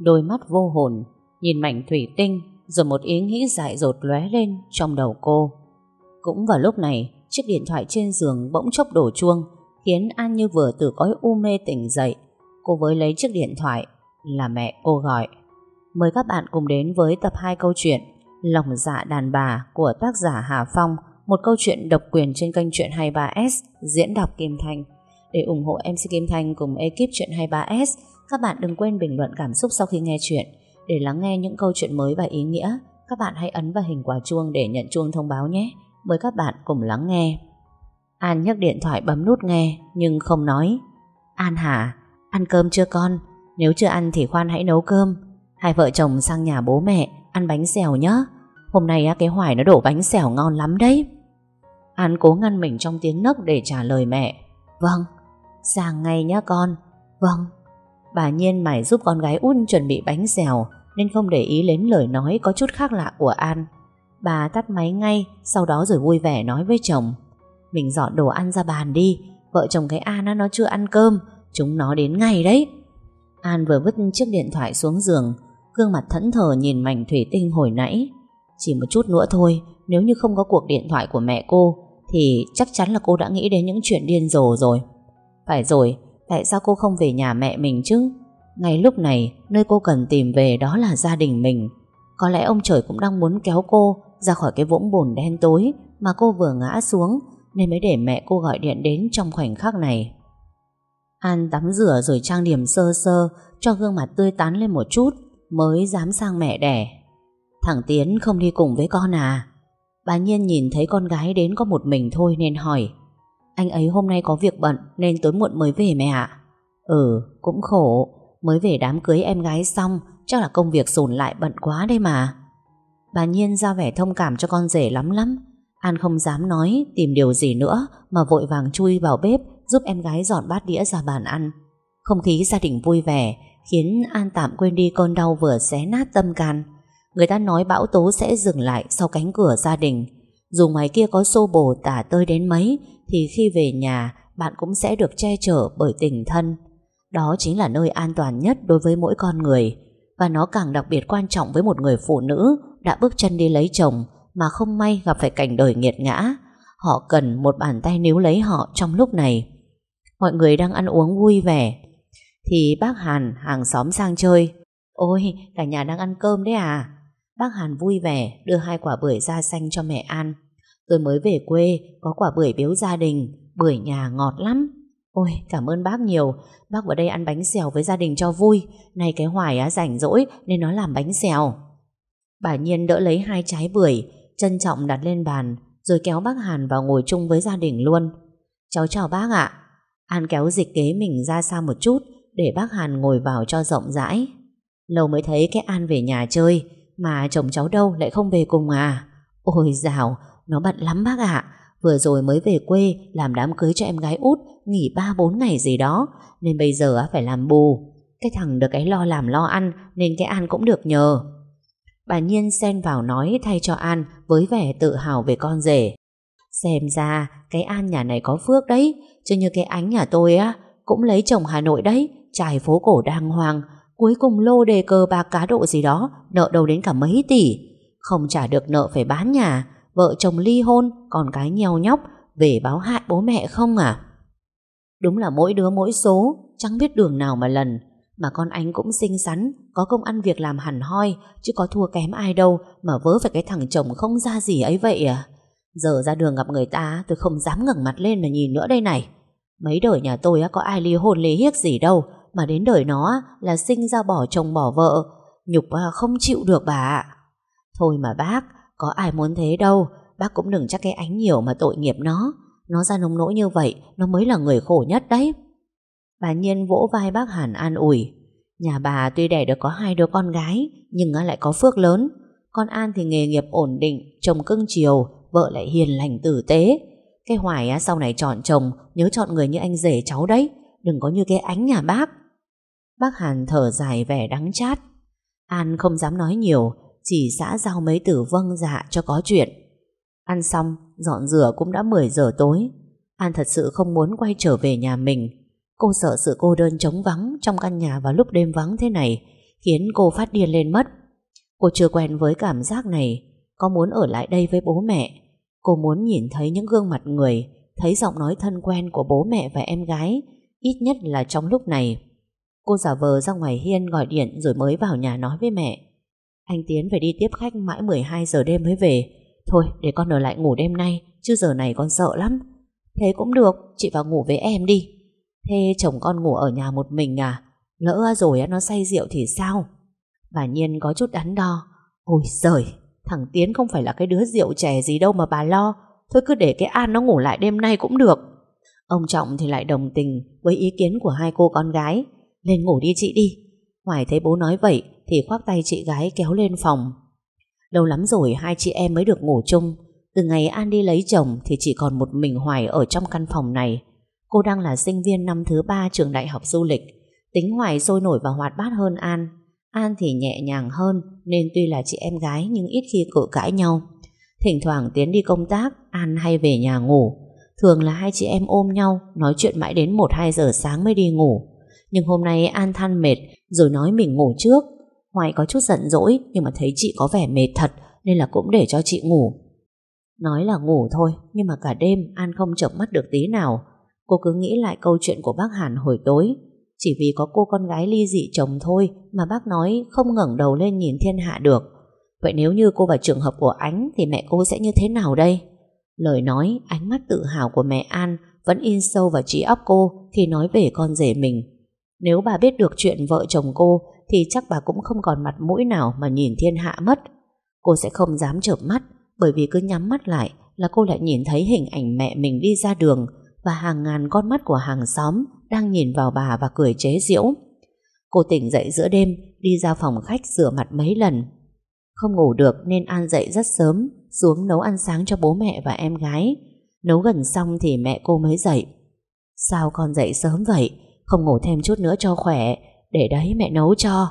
Đôi mắt vô hồn, Nhìn mảnh thủy tinh, Rồi một ý nghĩ dại dột lóe lên trong đầu cô. Cũng vào lúc này, Chiếc điện thoại trên giường bỗng chốc đổ chuông, Khiến An như vừa từ cõi u mê tỉnh dậy. Cô với lấy chiếc điện thoại, Là mẹ cô gọi. Mời các bạn cùng đến với tập 2 câu chuyện Lòng dạ đàn bà của tác giả Hà Phong, Một câu chuyện độc quyền trên kênh Chuyện 23S Diễn đọc Kim Thanh. Để ủng hộ MC Kim Thanh cùng ekip Chuyện 23S các bạn đừng quên bình luận cảm xúc sau khi nghe chuyện. Để lắng nghe những câu chuyện mới và ý nghĩa Các bạn hãy ấn vào hình quả chuông để nhận chuông thông báo nhé. Mời các bạn cùng lắng nghe. An nhấc điện thoại bấm nút nghe Nhưng không nói. An hả? Ăn cơm chưa con? Nếu chưa ăn thì khoan hãy nấu cơm. Hai vợ chồng sang nhà bố mẹ Ăn bánh xèo nhá. Hôm nay cái hoài nó đổ bánh xèo ngon lắm đấy. An cố ngăn mình trong tiếng nấc Để trả lời mẹ. Vâng, sang ngay nhá con. Vâng. Bà Nhiên mải giúp con gái út chuẩn bị bánh xèo Nên không để ý đến lời nói Có chút khác lạ của An. Bà tắt máy ngay, Sau đó rồi vui vẻ nói với chồng. Mình dọn đồ ăn ra bàn đi, Vợ chồng cái An nó chưa ăn cơm, Chúng nó đến ngay đấy. An vừa vứt chiếc điện thoại xuống giường, Gương mặt thẫn thờ nhìn mảnh thủy tinh hồi nãy. Chỉ một chút nữa thôi, Nếu như không có cuộc điện thoại của mẹ cô, Thì chắc chắn là cô đã nghĩ đến những chuyện điên rồ rồi. Phải rồi Tại sao cô không về nhà mẹ mình chứ? Ngay lúc này, Nơi cô cần tìm về đó là gia đình mình. Có lẽ ông trời cũng đang muốn kéo cô Ra khỏi cái vũng bùn đen tối Mà cô vừa ngã xuống, Nên mới để mẹ cô gọi điện đến trong khoảnh khắc này. An tắm rửa rồi trang điểm sơ sơ, Cho gương mặt tươi tắn lên một chút, Mới dám sang mẹ đẻ. Thằng Tiến không đi cùng với con à? Bà Nhiên nhìn thấy con gái đến có một mình thôi nên hỏi. Anh ấy hôm nay có việc bận Nên tối muộn mới về mẹ ạ. Ừ cũng khổ. Mới về đám cưới em gái xong, Chắc là công việc sồn lại bận quá đây mà. Bà Nhiên ra vẻ thông cảm cho con rể lắm lắm. An không dám nói, Tìm điều gì nữa Mà vội vàng chui vào bếp Giúp em gái dọn bát đĩa ra bàn ăn. Không khí gia đình vui vẻ, khiến An tạm quên đi cơn đau vừa xé nát tâm can. Người ta nói bão tố sẽ dừng lại sau cánh cửa gia đình. Dù ngoài kia có xô bồ tả tơi đến mấy, thì khi về nhà, bạn cũng sẽ được che chở bởi tình thân. Đó chính là nơi an toàn nhất đối với mỗi con người. Và nó càng đặc biệt quan trọng với một người phụ nữ đã bước chân đi lấy chồng mà không may gặp phải cảnh đời nghiệt ngã. Họ cần một bàn tay níu lấy họ trong lúc này. Mọi người đang ăn uống vui vẻ thì bác Hàn hàng xóm sang chơi Ôi cả nhà đang ăn cơm đấy à Bác Hàn vui vẻ đưa hai quả bưởi da xanh cho mẹ ăn. Tôi mới về quê Có quả bưởi biếu gia đình Bưởi nhà ngọt lắm. Ôi cảm ơn bác nhiều. Bác vào đây ăn bánh xèo với gia đình cho vui. Này cái Hoài á rảnh rỗi Nên nó làm bánh xèo. Bà Nhiên đỡ lấy hai trái bưởi Trân trọng đặt lên bàn Rồi kéo bác Hàn vào ngồi chung với gia đình luôn. Cháu chào bác ạ. An kéo dịch kế mình ra xa một chút để bác Hàn ngồi vào cho rộng rãi. Lâu mới thấy cái An về nhà chơi, mà chồng cháu đâu lại không về cùng à? Ôi dào, nó bận lắm bác ạ. Vừa rồi mới về quê làm đám cưới cho em gái út, nghỉ 3-4 ngày gì đó, nên bây giờ phải làm bù. Cái thằng được cái lo làm lo ăn, nên cái An cũng được nhờ. Bà Nhiên xen vào nói thay cho An với vẻ tự hào về con rể. Xem ra cái An nhà này có phước đấy, chứ như cái ánh nhà tôi á, cũng lấy chồng Hà Nội đấy, trải phố cổ đàng hoàng, cuối cùng lô đề cờ bạc cá độ gì đó, nợ đâu đến cả mấy tỷ. Không trả được nợ phải bán nhà, vợ chồng ly hôn, còn cái nheo nhóc, về báo hại bố mẹ không à? Đúng là mỗi đứa mỗi số, chẳng biết đường nào mà lần. Mà con anh cũng xinh xắn, có công ăn việc làm hẳn hoi, chứ có thua kém ai đâu mà vớ phải cái thằng chồng không ra gì ấy vậy à? Giờ ra đường gặp người ta tôi không dám ngẩng mặt lên mà nhìn nữa đây này. Mấy đời nhà tôi có ai ly hôn lý hiếc gì đâu mà đến đời nó là sinh ra bỏ chồng bỏ vợ. Nhục à, không chịu được bà ạ. Thôi mà bác có ai muốn thế đâu. Bác cũng đừng chắc cái ánh nhiều mà tội nghiệp nó. Nó ra nông nỗi như vậy nó mới là người khổ nhất đấy. Bà Nhiên vỗ vai bác Hàn an ủi. Nhà bà tuy đẻ được có hai đứa con gái nhưng lại có phước lớn. Con An thì nghề nghiệp ổn định chồng cưng chiều vợ lại hiền lành tử tế. Cái Hoài á, sau này chọn chồng nhớ chọn người như anh rể cháu đấy. Đừng có như cái ánh nhà bác. Bác Hàn thở dài vẻ đắng chát An không dám nói nhiều Chỉ xã giao mấy từ vâng dạ cho có chuyện Ăn xong Dọn rửa cũng đã 10 giờ tối An thật sự không muốn quay trở về nhà mình Cô sợ sự cô đơn trống vắng Trong căn nhà vào lúc đêm vắng thế này khiến cô phát điên lên mất. Cô chưa quen với cảm giác này, có muốn ở lại đây với bố mẹ. Cô muốn nhìn thấy những gương mặt người, thấy giọng nói thân quen của bố mẹ và em gái, ít nhất là trong lúc này. Cô giả vờ ra ngoài hiên gọi điện rồi mới vào nhà nói với mẹ. Anh Tiến phải đi tiếp khách mãi 12 giờ đêm mới về. Thôi để con ở lại ngủ đêm nay, chứ giờ này con sợ lắm. Thế cũng được, chị vào ngủ với em đi. Thế chồng con ngủ ở nhà một mình à? Lỡ rồi nó say rượu thì sao? Bà Nhiên có chút đắn đo. Ôi giời, thằng Tiến không phải là cái đứa rượu trẻ gì đâu mà bà lo. Thôi cứ để cái An nó ngủ lại đêm nay cũng được. Ông Trọng thì lại đồng tình với ý kiến của hai cô con gái. Lên ngủ đi chị đi. Hoài thấy bố nói vậy thì khoác tay chị gái kéo lên phòng. Lâu lắm rồi hai chị em mới được ngủ chung. Từ ngày An đi lấy chồng thì chỉ còn một mình Hoài ở trong căn phòng này. Cô đang là sinh viên năm thứ ba trường đại học du lịch. Tính Hoài sôi nổi và hoạt bát hơn An. An thì nhẹ nhàng hơn nên tuy là chị em gái nhưng ít khi cự cãi nhau. Thỉnh thoảng Tiến đi công tác, An hay về nhà ngủ. Thường là hai chị em ôm nhau, nói chuyện mãi đến 1-2 giờ sáng mới đi ngủ. Nhưng hôm nay An than mệt rồi nói mình ngủ trước. Hoài có chút giận dỗi nhưng mà thấy chị có vẻ mệt thật nên là cũng để cho chị ngủ. Nói là ngủ thôi nhưng mà cả đêm An không chợp mắt được tí nào. Cô cứ nghĩ lại câu chuyện của bác Hàn hồi tối. Chỉ vì có cô con gái ly dị chồng thôi mà bác nói không ngẩng đầu lên nhìn thiên hạ được. Vậy nếu như cô vào trường hợp của ánh thì mẹ cô sẽ như thế nào đây? Lời nói, ánh mắt tự hào của mẹ An vẫn in sâu vào trí óc cô khi nói về con rể mình. Nếu bà biết được chuyện vợ chồng cô, thì chắc bà cũng không còn mặt mũi nào mà nhìn thiên hạ mất. Cô sẽ không dám chợp mắt, bởi vì cứ nhắm mắt lại là cô lại nhìn thấy hình ảnh mẹ mình đi ra đường và hàng ngàn con mắt của hàng xóm đang nhìn vào bà và cười chế giễu. Cô tỉnh dậy giữa đêm, đi ra phòng khách rửa mặt mấy lần. Không ngủ được nên An dậy rất sớm, xuống nấu ăn sáng cho bố mẹ và em gái. Nấu gần xong thì mẹ cô mới dậy. Sao con dậy sớm vậy? Không ngủ thêm chút nữa cho khỏe. Để đấy, mẹ nấu cho.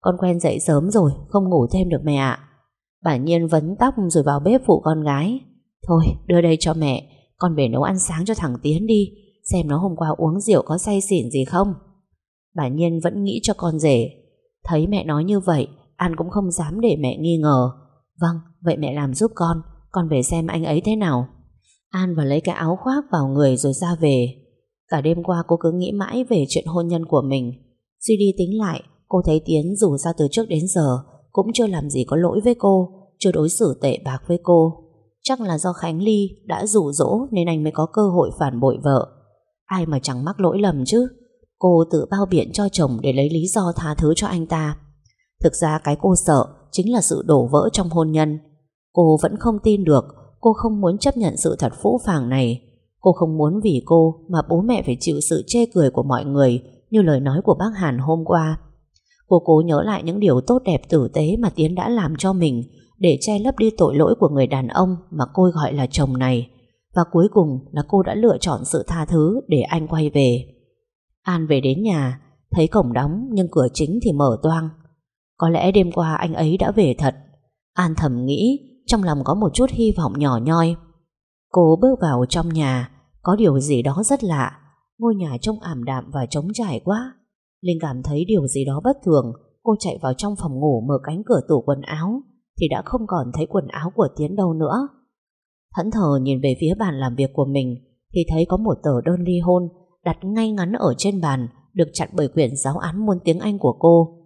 Con quen dậy sớm rồi, Không ngủ thêm được mẹ ạ. Bà Nhiên vấn tóc rồi vào bếp phụ con gái. Thôi, đưa đây cho mẹ. Con về nấu ăn sáng cho thằng Tiến đi, Xem nó hôm qua uống rượu có say xỉn gì không. Bà Nhiên vẫn nghĩ cho con rể. Thấy mẹ nói như vậy, An cũng không dám để mẹ nghi ngờ. Vâng vậy mẹ làm giúp con. Con về xem anh ấy thế nào. An vào lấy cái áo khoác vào người rồi ra về. Cả đêm qua cô cứ nghĩ mãi về chuyện hôn nhân của mình. Suy đi tính lại, Cô thấy Tiến dù ra từ trước đến giờ Cũng chưa làm gì có lỗi với cô, Chưa đối xử tệ bạc với cô. Chắc là do Khánh Ly đã rủ rỗ Nên anh mới có cơ hội phản bội vợ. Ai mà chẳng mắc lỗi lầm chứ? Cô tự bao biện cho chồng Để lấy lý do tha thứ cho anh ta. Thực ra cái cô sợ Chính là sự đổ vỡ trong hôn nhân. Cô vẫn không tin được, Cô không muốn chấp nhận sự thật phũ phàng này. Cô không muốn vì cô mà bố mẹ phải chịu sự chê cười của mọi người như lời nói của bác Hàn hôm qua. Cô cố nhớ lại những điều tốt đẹp tử tế mà Tiến đã làm cho mình để che lấp đi tội lỗi của người đàn ông mà cô gọi là chồng này. Và cuối cùng là cô đã lựa chọn sự tha thứ để anh quay về. An về đến nhà, thấy cổng đóng nhưng cửa chính thì mở toang. Có lẽ đêm qua anh ấy đã về thật. An thầm nghĩ, trong lòng có một chút hy vọng nhỏ nhoi. Cô bước vào trong nhà, có điều gì đó rất lạ. Ngôi nhà trông ảm đạm và trống trải quá. Linh cảm thấy điều gì đó bất thường. Cô chạy vào trong phòng ngủ mở cánh cửa tủ quần áo, Thì đã không còn thấy quần áo của Tiến đâu nữa. Thẫn thờ nhìn về phía bàn làm việc của mình, Thì thấy có một tờ đơn ly hôn Đặt ngay ngắn ở trên bàn, Được chặn bởi quyển giáo án môn tiếng Anh của cô.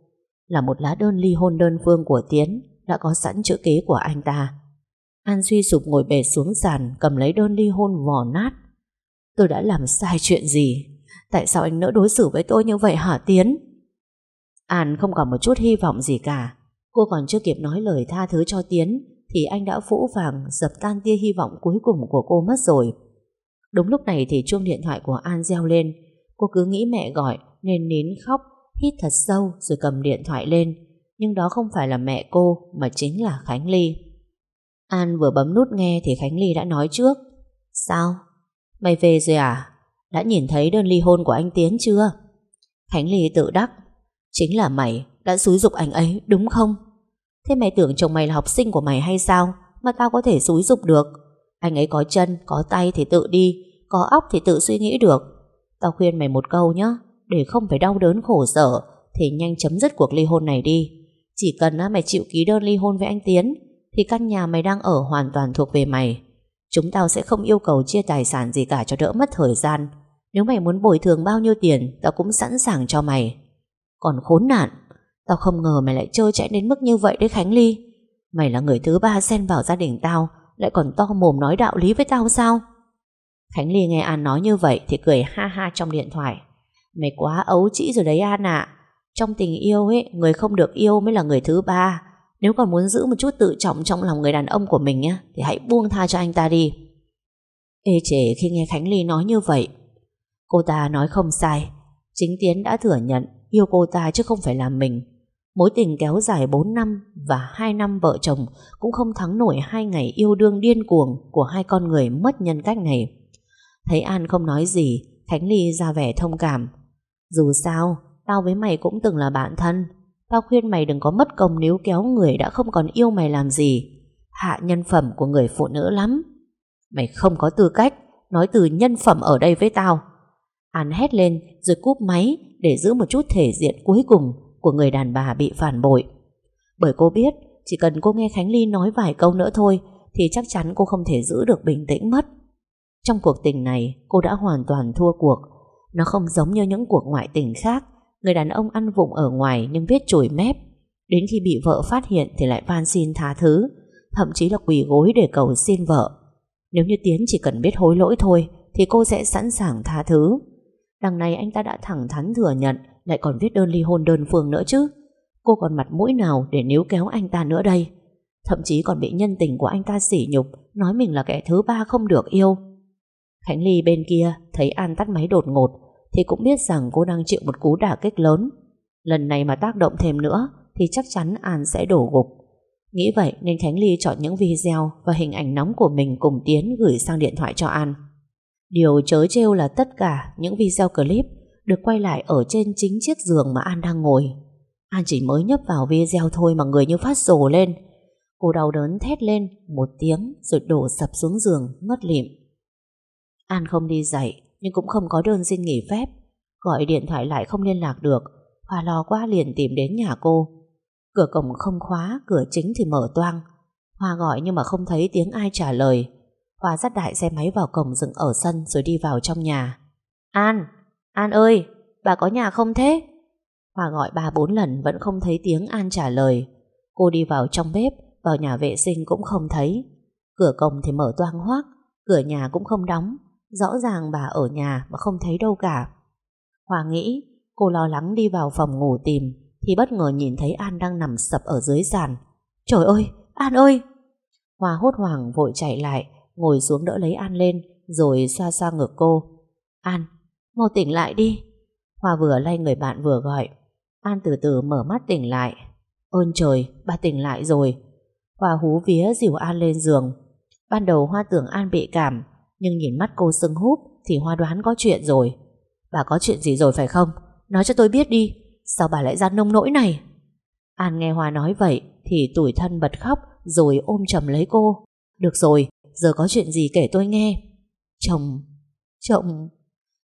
Là một lá đơn ly hôn đơn phương của Tiến, Đã có sẵn chữ ký của anh ta. An suy sụp ngồi bệt xuống sàn, Cầm lấy đơn ly hôn vò nát. Tôi đã làm sai chuyện gì? Tại sao anh nỡ đối xử với tôi như vậy hả Tiến? An không còn một chút hy vọng gì cả. Cô còn chưa kịp nói lời tha thứ cho Tiến, Thì anh đã phũ vàng, Dập tan tia hy vọng cuối cùng của cô mất rồi. Đúng lúc này thì chuông điện thoại của An reo lên. Cô cứ nghĩ mẹ gọi, Nên nín khóc, Hít thật sâu rồi cầm điện thoại lên. Nhưng đó không phải là mẹ cô, Mà chính là Khánh Ly. An vừa bấm nút nghe Thì Khánh Ly đã nói trước. Sao? Mày về rồi à? Đã nhìn thấy đơn ly hôn của anh Tiến chưa? Khánh Ly tự đắc Chính là mày đã xúi dục anh ấy đúng không? Thế mày tưởng chồng mày là học sinh của mày hay sao? Mà tao có thể xúi dục được Anh ấy có chân, có tay thì tự đi Có óc thì tự suy nghĩ được Tao khuyên mày một câu nhé Để không phải đau đớn khổ sở Thì nhanh chấm dứt cuộc ly hôn này đi Chỉ cần mày chịu ký đơn ly hôn với anh Tiến Thì căn nhà mày đang ở hoàn toàn thuộc về mày Chúng tao sẽ không yêu cầu chia tài sản gì cả cho đỡ mất thời gian. Nếu mày muốn bồi thường bao nhiêu tiền, Tao cũng sẵn sàng cho mày. Còn khốn nạn, Tao không ngờ mày lại chơi chạy đến mức như vậy đấy Khánh Ly. Mày là người thứ ba xen vào gia đình tao, Lại còn to mồm nói đạo lý với tao sao? Khánh Ly nghe An nói như vậy Thì cười ha ha trong điện thoại. Mày quá ấu trĩ rồi đấy An ạ. Trong tình yêu ấy, Người không được yêu mới là người thứ ba. Nếu còn muốn giữ một chút tự trọng trong lòng người đàn ông của mình nhé, Thì hãy buông tha cho anh ta đi. Ê chề, khi nghe Khánh Ly nói như vậy, Cô ta nói không sai. Chính Tiến đã thừa nhận Yêu cô ta chứ không phải là mình. Mối tình kéo dài 4 năm Và 2 năm vợ chồng Cũng không thắng nổi hai ngày yêu đương điên cuồng Của hai con người mất nhân cách này. Thấy An không nói gì, Khánh Ly ra vẻ thông cảm. Dù sao, Tao với mày cũng từng là bạn thân Tao khuyên mày đừng có mất công níu kéo người Đã không còn yêu mày làm gì. Hạ nhân phẩm của người phụ nữ lắm. Mày không có tư cách Nói từ nhân phẩm ở đây với tao. An hét lên rồi cúp máy Để giữ một chút thể diện cuối cùng Của người đàn bà bị phản bội. Bởi cô biết Chỉ cần cô nghe Khánh Ly nói vài câu nữa thôi Thì chắc chắn cô không thể giữ được bình tĩnh mất. Trong cuộc tình này, Cô đã hoàn toàn thua cuộc. Nó không giống như những cuộc ngoại tình khác Người đàn ông ăn vụng ở ngoài Nhưng biết chổi mép. Đến khi bị vợ phát hiện thì lại van xin tha thứ, Thậm chí là quỳ gối để cầu xin vợ. Nếu như Tiến chỉ cần biết hối lỗi thôi Thì cô sẽ sẵn sàng tha thứ. Đằng này anh ta đã thẳng thắn thừa nhận, Lại còn viết đơn ly hôn đơn phương nữa chứ. Cô còn mặt mũi nào để níu kéo anh ta nữa đây? Thậm chí còn bị nhân tình của anh ta sỉ nhục, Nói mình là kẻ thứ ba không được yêu. Khánh Ly bên kia Thấy An tắt máy đột ngột thì cũng biết rằng cô đang chịu một cú đả kích lớn Lần này mà tác động thêm nữa, Thì chắc chắn An sẽ đổ gục Nghĩ vậy nên Khánh Ly chọn những video Và hình ảnh nóng của mình cùng Tiến Gửi sang điện thoại cho An Điều chớ trêu là tất cả những video clip được quay lại ở trên chính chiếc giường mà An đang ngồi. An chỉ mới nhấp vào video thôi mà người như phát rồ lên. Cô đau đớn thét lên một tiếng rồi đổ sập xuống giường, ngất lịm. An không đi dậy nhưng cũng không có đơn xin nghỉ phép. Gọi điện thoại lại không liên lạc được. Hòa lo quá liền tìm đến nhà cô. Cửa cổng không khóa, cửa chính thì mở toang. Hoa gọi nhưng mà không thấy tiếng ai trả lời. Hoa dắt đại xe máy vào cổng dựng ở sân rồi đi vào trong nhà. An, An ơi, bà có nhà không thế? Hoa gọi ba bốn lần vẫn không thấy tiếng An trả lời. Cô đi vào trong bếp, vào nhà vệ sinh cũng không thấy. Cửa cổng thì mở toang hoác, cửa nhà cũng không đóng. Rõ ràng bà ở nhà mà không thấy đâu cả. Hoa nghĩ, cô lo lắng đi vào phòng ngủ tìm, thì bất ngờ nhìn thấy An đang nằm sập ở dưới sàn. Trời ơi, An ơi! Hoa hốt hoảng vội chạy lại, ngồi xuống đỡ lấy An lên, rồi xoa xoa ngực cô. An, mau tỉnh lại đi. Hoa vừa lay người bạn vừa gọi. An từ từ mở mắt tỉnh lại. Ơn trời, bà tỉnh lại rồi. Hoa hú vía dìu An lên giường. Ban đầu Hoa tưởng An bị cảm, nhưng nhìn mắt cô sưng húp thì Hoa đoán có chuyện rồi. Bà có chuyện gì rồi phải không? Nói cho tôi biết đi. Sao bà lại ra nông nỗi này? An nghe Hoa nói vậy thì tủi thân bật khóc rồi ôm chầm lấy cô. Được rồi, Giờ có chuyện gì kể tôi nghe Chồng Chồng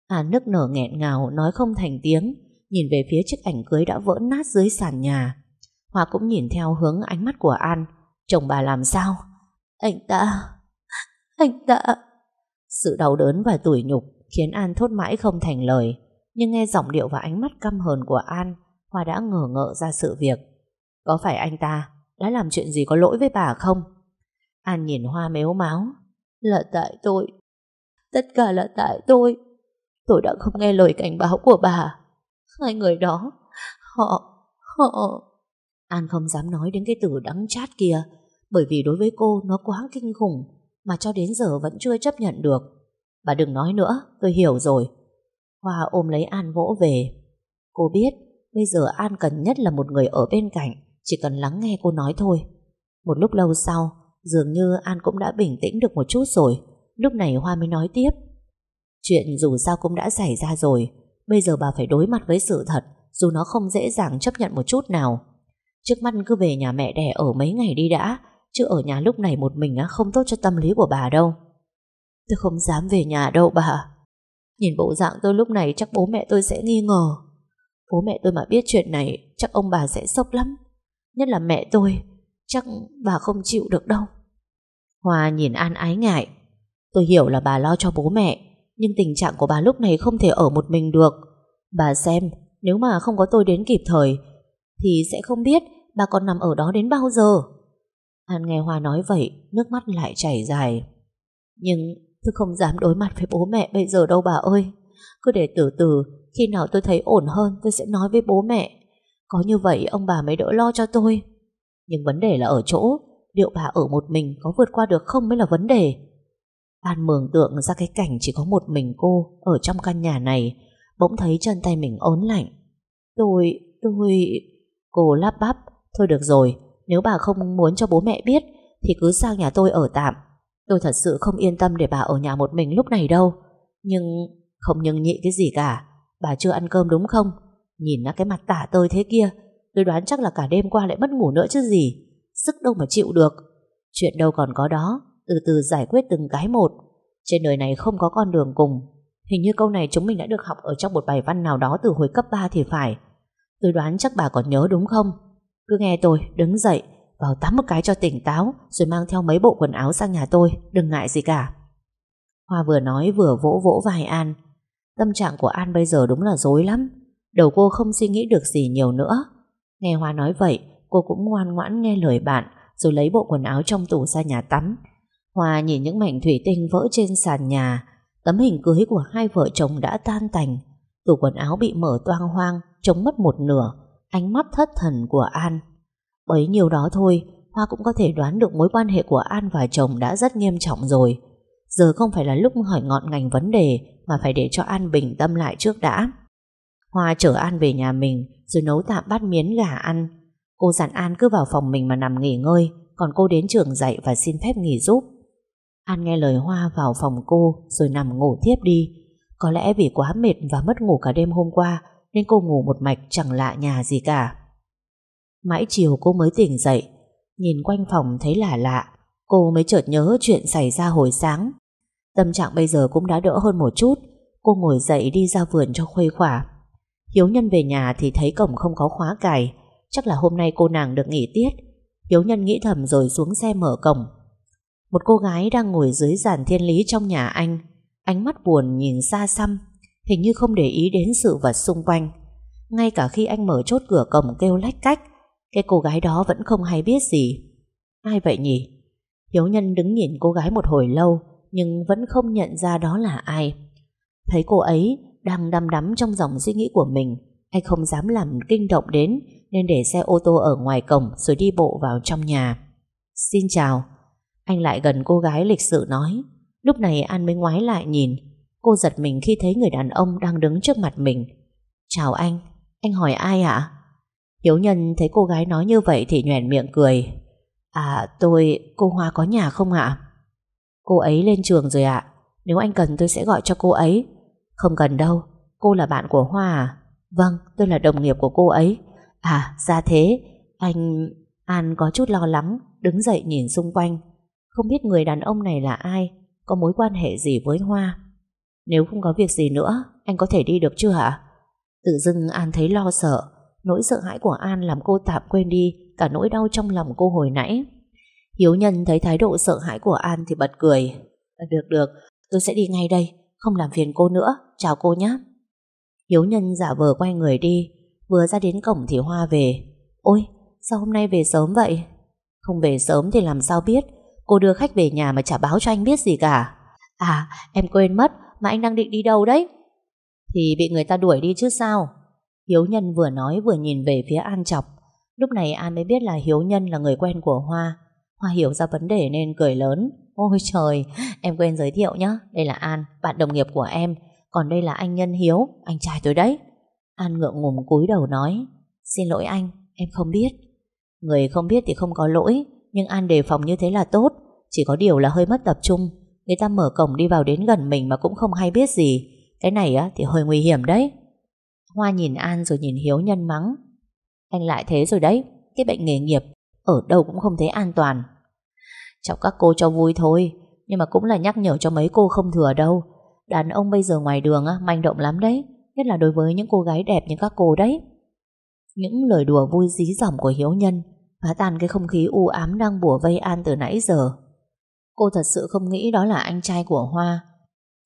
À nức nở nghẹn ngào nói không thành tiếng Nhìn về phía chiếc ảnh cưới đã vỡ nát dưới sàn nhà Hoa cũng nhìn theo hướng ánh mắt của An Chồng bà làm sao Anh ta Anh ta sự đau đớn và tủi nhục Khiến An thốt mãi không thành lời Nhưng nghe giọng điệu và ánh mắt căm hờn của An Hoa đã ngờ ngợ ra sự việc Có phải anh ta Đã làm chuyện gì có lỗi với bà không An nhìn Hoa méo máu. Là tại tôi. Tất cả là tại tôi. Tôi đã không nghe lời cảnh báo của bà. Hai người đó, họ, họ... An không dám nói đến cái từ đắng chát kia, bởi vì đối với cô nó quá kinh khủng, mà cho đến giờ vẫn chưa chấp nhận được. Bà đừng nói nữa, tôi hiểu rồi. Hoa ôm lấy An vỗ về. Cô biết, bây giờ An cần nhất là một người ở bên cạnh, chỉ cần lắng nghe cô nói thôi. Một lúc lâu sau, Dường như An cũng đã bình tĩnh được một chút rồi Lúc này Hoa mới nói tiếp Chuyện dù sao cũng đã xảy ra rồi Bây giờ bà phải đối mặt với sự thật Dù nó không dễ dàng chấp nhận một chút nào Trước mắt cứ về nhà mẹ đẻ ở mấy ngày đi đã Chứ ở nhà lúc này một mình không tốt cho tâm lý của bà đâu. Tôi không dám về nhà đâu bà. Nhìn bộ dạng tôi lúc này chắc bố mẹ tôi sẽ nghi ngờ. Bố mẹ tôi mà biết chuyện này, Chắc ông bà sẽ sốc lắm. Nhất là mẹ tôi, Chắc bà không chịu được đâu. Hoa nhìn An ái ngại. Tôi hiểu là bà lo cho bố mẹ, Nhưng tình trạng của bà lúc này không thể ở một mình được. Bà xem, Nếu mà không có tôi đến kịp thời, Thì sẽ không biết bà còn nằm ở đó đến bao giờ. An nghe Hoa nói vậy Nước mắt lại chảy dài. Nhưng tôi không dám đối mặt với bố mẹ bây giờ đâu bà ơi. Cứ để từ từ Khi nào tôi thấy ổn hơn tôi sẽ nói với bố mẹ. Có như vậy ông bà mới đỡ lo cho tôi. Nhưng vấn đề là ở chỗ Liệu bà ở một mình có vượt qua được không mới là vấn đề. An mường tượng ra cái cảnh chỉ có một mình cô Ở trong căn nhà này Bỗng thấy chân tay mình ớn lạnh. Tôi, tôi... Cô lắp bắp Thôi được rồi, nếu bà không muốn cho bố mẹ biết, Thì cứ sang nhà tôi ở tạm. Tôi thật sự không yên tâm để bà ở nhà một mình lúc này đâu. Nhưng không nhưng nhị cái gì cả. Bà chưa ăn cơm đúng không? Nhìn nó cái mặt tả tơi thế kia, Tôi đoán chắc là cả đêm qua lại mất ngủ nữa chứ gì. Sức đâu mà chịu được. Chuyện đâu còn có đó, Từ từ giải quyết từng cái một. Trên đời này không có con đường cùng. Hình như câu này chúng mình đã được học ở trong một bài văn nào đó từ hồi cấp 3 thì phải. Tôi đoán chắc bà còn nhớ đúng không? Cứ nghe tôi, đứng dậy, Vào tắm một cái cho tỉnh táo, Rồi mang theo mấy bộ quần áo sang nhà tôi, Đừng ngại gì cả. Hoa vừa nói vừa vỗ vỗ vai An. Tâm trạng của An bây giờ đúng là dối lắm. Đầu cô không suy nghĩ được gì nhiều nữa. Nghe Hoa nói vậy, Cô cũng ngoan ngoãn nghe lời bạn, Rồi lấy bộ quần áo trong tủ ra nhà tắm. Hoa nhìn những mảnh thủy tinh vỡ trên sàn nhà, Tấm hình cưới của hai vợ chồng đã tan tành. Tủ quần áo bị mở toang hoang, Trống mất một nửa. Ánh mắt thất thần của An. Bấy nhiêu đó thôi, Hoa cũng có thể đoán được mối quan hệ của An và chồng đã rất nghiêm trọng rồi. Giờ không phải là lúc hỏi ngọn ngành vấn đề Mà phải để cho An bình tâm lại trước đã. Hoa chở An về nhà mình, Rồi nấu tạm bát miến gà ăn. Cô dặn An cứ vào phòng mình mà nằm nghỉ ngơi, Còn cô đến trường dạy và xin phép nghỉ giúp. An nghe lời Hoa vào phòng cô, Rồi nằm ngủ thiếp đi. Có lẽ vì quá mệt và mất ngủ cả đêm hôm qua nên cô ngủ một mạch chẳng lạ nhà gì cả. Mãi chiều cô mới tỉnh dậy, Nhìn quanh phòng thấy lạ lạ, Cô mới chợt nhớ chuyện xảy ra hồi sáng. Tâm trạng bây giờ cũng đã đỡ hơn một chút, Cô ngồi dậy đi ra vườn cho khuây khỏa. Hiếu nhân về nhà thì thấy cổng không có khóa cài, Chắc là hôm nay cô nàng được nghỉ tiết. Hiếu nhân nghĩ thầm rồi xuống xe mở cổng. Một cô gái đang ngồi dưới giàn thiên lý trong nhà anh, Ánh mắt buồn nhìn xa xăm. Hình như không để ý đến sự vật xung quanh. Ngay cả khi anh mở chốt cửa cổng kêu lách cách, Cái cô gái đó vẫn không hay biết gì. Ai vậy nhỉ? Hiếu nhân đứng nhìn cô gái một hồi lâu, Nhưng vẫn không nhận ra đó là ai. Thấy cô ấy đang đăm đắm trong dòng suy nghĩ của mình, Anh không dám làm kinh động đến, Nên để xe ô tô ở ngoài cổng Rồi đi bộ vào trong nhà. Xin chào. Anh lại gần cô gái lịch sự nói. Lúc này An mới ngoái lại nhìn. Cô giật mình khi thấy người đàn ông đang đứng trước mặt mình. Chào anh Anh hỏi ai ạ? Hiếu nhân thấy cô gái nói như vậy Thì nhoẻn miệng cười. À tôi, cô Hoa có nhà không ạ? Cô ấy lên trường rồi ạ. Nếu anh cần tôi sẽ gọi cho cô ấy. Không cần đâu Cô là bạn của Hoa à? Vâng, tôi là đồng nghiệp của cô ấy. À, ra thế. Anh... An có chút lo lắng Đứng dậy nhìn xung quanh. Không biết người đàn ông này là ai Có mối quan hệ gì với Hoa? Nếu không có việc gì nữa Anh có thể đi được chưa hả? Tự dưng An thấy lo sợ Nỗi sợ hãi của An làm cô tạm quên đi Cả nỗi đau trong lòng cô hồi nãy. Hiếu nhân thấy thái độ sợ hãi của An Thì bật cười. Được được, tôi sẽ đi ngay đây Không làm phiền cô nữa, chào cô nhé. Hiếu nhân giả vờ quay người đi Vừa ra đến cổng thì Hoa về. Ôi, sao hôm nay về sớm vậy? Không về sớm thì làm sao biết Cô đưa khách về nhà mà chả báo cho anh biết gì cả. À, em quên mất mà anh đang định đi đâu đấy? Thì bị người ta đuổi đi chứ sao? Hiếu nhân vừa nói vừa nhìn về phía An Chọc. Lúc này An mới biết là Hiếu Nhân là người quen của Hoa. Hoa hiểu ra vấn đề nên cười lớn. Ôi trời, em quên giới thiệu nhé Đây là An, bạn đồng nghiệp của em. Còn đây là anh Nhân Hiếu, anh trai tôi đấy. An ngượng ngùng cúi đầu nói Xin lỗi anh, em không biết. Người không biết thì không có lỗi Nhưng An đề phòng như thế là tốt. Chỉ có điều là hơi mất tập trung. Người ta mở cổng đi vào đến gần mình mà cũng không hay biết gì. Cái này á thì hơi nguy hiểm đấy. Hoa nhìn An rồi nhìn Hiếu Nhân mắng. Anh lại thế rồi đấy Cái bệnh nghề nghiệp Ở đâu cũng không thấy an toàn. Chọc các cô cho vui thôi Nhưng mà cũng là nhắc nhở cho mấy cô không thừa đâu. Đàn ông bây giờ ngoài đường á, manh động lắm đấy Nhất là đối với những cô gái đẹp như các cô đấy. Những lời đùa vui dí dỏm của Hiếu Nhân Phá tan cái không khí u ám đang bùa vây An từ nãy giờ. Cô thật sự không nghĩ đó là anh trai của Hoa.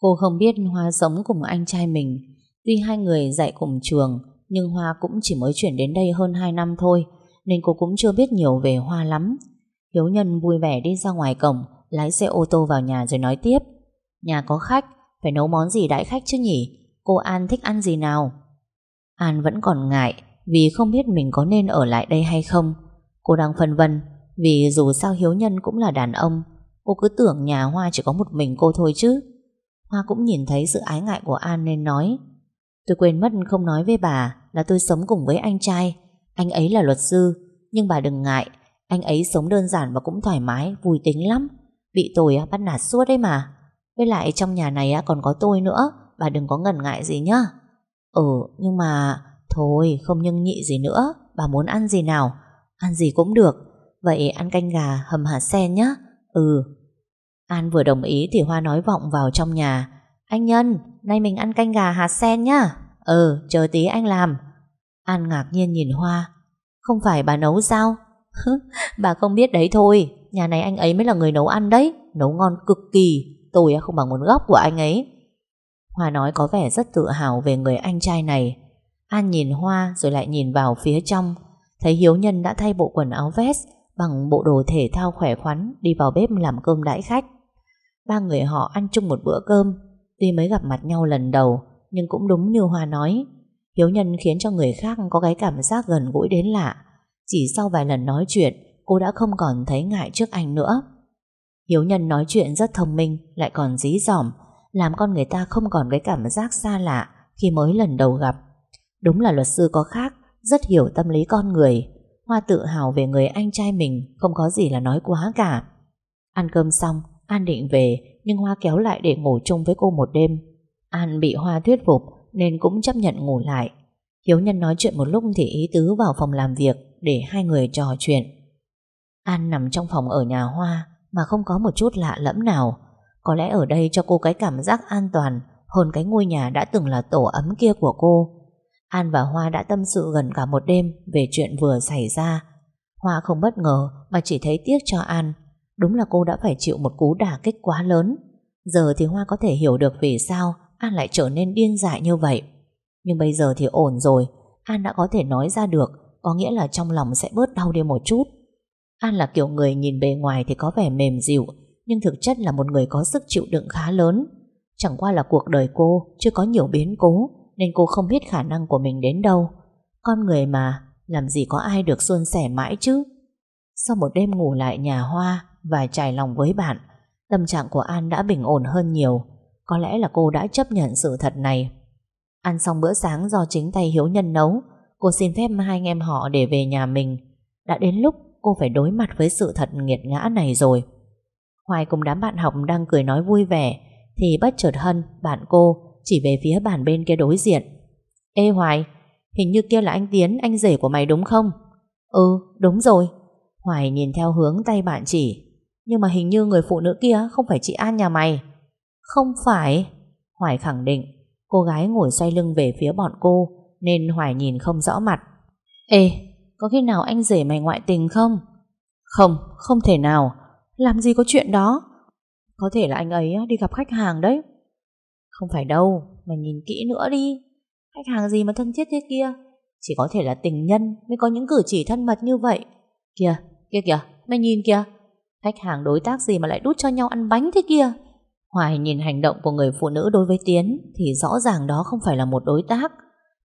Cô không biết Hoa sống cùng anh trai mình. Tuy hai người dạy cùng trường, Nhưng Hoa cũng chỉ mới chuyển đến đây hơn 2 năm thôi, Nên cô cũng chưa biết nhiều về Hoa lắm. Hiếu Nhân vui vẻ đi ra ngoài cổng, Lái xe ô tô vào nhà rồi nói tiếp. Nhà có khách, Phải nấu món gì đãi khách chứ nhỉ? Cô An thích ăn gì nào? An vẫn còn ngại, Vì không biết mình có nên ở lại đây hay không. Cô đang phân vân, Vì dù sao Hiếu Nhân cũng là đàn ông Cô cứ tưởng nhà Hoa chỉ có một mình cô thôi chứ. Hoa cũng nhìn thấy sự ái ngại của An nên nói, Tôi quên mất không nói với bà Là tôi sống cùng với anh trai. Anh ấy là luật sư, Nhưng bà đừng ngại. Anh ấy sống đơn giản và cũng thoải mái, Vui tính lắm. Bị tôi à, bắt nạt suốt đấy mà. Với lại trong nhà này à, còn có tôi nữa, Bà đừng có ngần ngại gì nhá. Ừ nhưng mà Thôi, không nhưng nhị gì nữa, Bà muốn ăn gì nào? Ăn gì cũng được. Vậy ăn canh gà hầm hạt sen nhá. Ừ. An vừa đồng ý thì Hoa nói vọng vào trong nhà. Anh Nhân, Nay mình ăn canh gà hạt sen nhá. Ừ chờ tí anh làm. An ngạc nhiên nhìn Hoa. Không phải bà nấu sao? Bà không biết đấy thôi, Nhà này anh ấy mới là người nấu ăn đấy, Nấu ngon cực kỳ, Tôi không bằng một góc của anh ấy. Hoa nói có vẻ rất tự hào về người anh trai này. An nhìn Hoa rồi lại nhìn vào phía trong. Thấy Hiếu Nhân đã thay bộ quần áo vest Bằng bộ đồ thể thao khỏe khoắn Đi vào bếp làm cơm đãi khách. Ba người họ ăn chung một bữa cơm. Tuy mới gặp mặt nhau lần đầu, Nhưng cũng đúng như Hoa nói. Hiếu Nhân khiến cho người khác có cái cảm giác gần gũi đến lạ. Chỉ sau vài lần nói chuyện, Cô đã không còn thấy ngại trước anh nữa. Hiếu Nhân nói chuyện rất thông minh, Lại còn dí dỏm, Làm con người ta không còn cái cảm giác xa lạ Khi mới lần đầu gặp. Đúng là luật sư có khác, Rất hiểu tâm lý con người. Hoa tự hào về người anh trai mình, Không có gì là nói quá cả. Ăn cơm xong An định về, Nhưng Hoa kéo lại để ngủ chung với cô một đêm. An bị Hoa thuyết phục Nên cũng chấp nhận ngủ lại. Hiếu Nhân nói chuyện một lúc thì ý tứ vào phòng làm việc Để hai người trò chuyện. An nằm trong phòng ở nhà Hoa Mà không có một chút lạ lẫm nào. Có lẽ ở đây cho cô cái cảm giác an toàn Hơn cái ngôi nhà đã từng là tổ ấm kia của cô. An và Hoa đã tâm sự gần cả một đêm Về chuyện vừa xảy ra. Hoa không bất ngờ Mà chỉ thấy tiếc cho An. Đúng là cô đã phải chịu một cú đả kích quá lớn. Giờ thì Hoa có thể hiểu được vì sao An lại trở nên điên dại như vậy. Nhưng bây giờ thì ổn rồi. An đã có thể nói ra được, Có nghĩa là trong lòng sẽ bớt đau đi một chút. An là kiểu người nhìn bề ngoài thì có vẻ mềm dịu, Nhưng thực chất là một người có sức chịu đựng khá lớn. Chẳng qua là cuộc đời cô Chưa có nhiều biến cố, Nên cô không biết khả năng của mình đến đâu. Con người mà, Làm gì có ai được xuân sẻ mãi chứ? Sau một đêm ngủ lại nhà Hoa và trải lòng với bạn Tâm trạng của An đã bình ổn hơn nhiều Có lẽ là cô đã chấp nhận sự thật này Ăn xong bữa sáng do chính tay Hiếu Nhân nấu Cô xin phép hai anh em họ để về nhà mình Đã đến lúc cô phải đối mặt với sự thật nghiệt ngã này rồi. Hoài cùng đám bạn học đang cười nói vui vẻ, thì bất chợt Hân, bạn cô, chỉ về phía bàn bên kia đối diện. Ê Hoài, hình như kia là anh Tiến, anh rể của mày đúng không? Ừ, đúng rồi. Hoài nhìn theo hướng tay bạn chỉ. Nhưng mà hình như người phụ nữ kia không phải chị An nhà mày. Không phải. Hoài khẳng định. Cô gái ngồi xoay lưng về phía bọn cô, nên Hoài nhìn không rõ mặt. Ê, có khi nào anh rể mày ngoại tình không? Không, không thể nào Làm gì có chuyện đó Có thể là anh ấy đi gặp khách hàng đấy Không phải đâu Mày nhìn kỹ nữa đi Khách hàng gì mà thân thiết thế kia Chỉ có thể là tình nhân mới có những cử chỉ thân mật như vậy Kìa, kia kìa Mày nhìn kìa Khách hàng đối tác gì mà lại đút cho nhau ăn bánh thế kia Hoài nhìn hành động của người phụ nữ đối với Tiến Thì rõ ràng đó không phải là một đối tác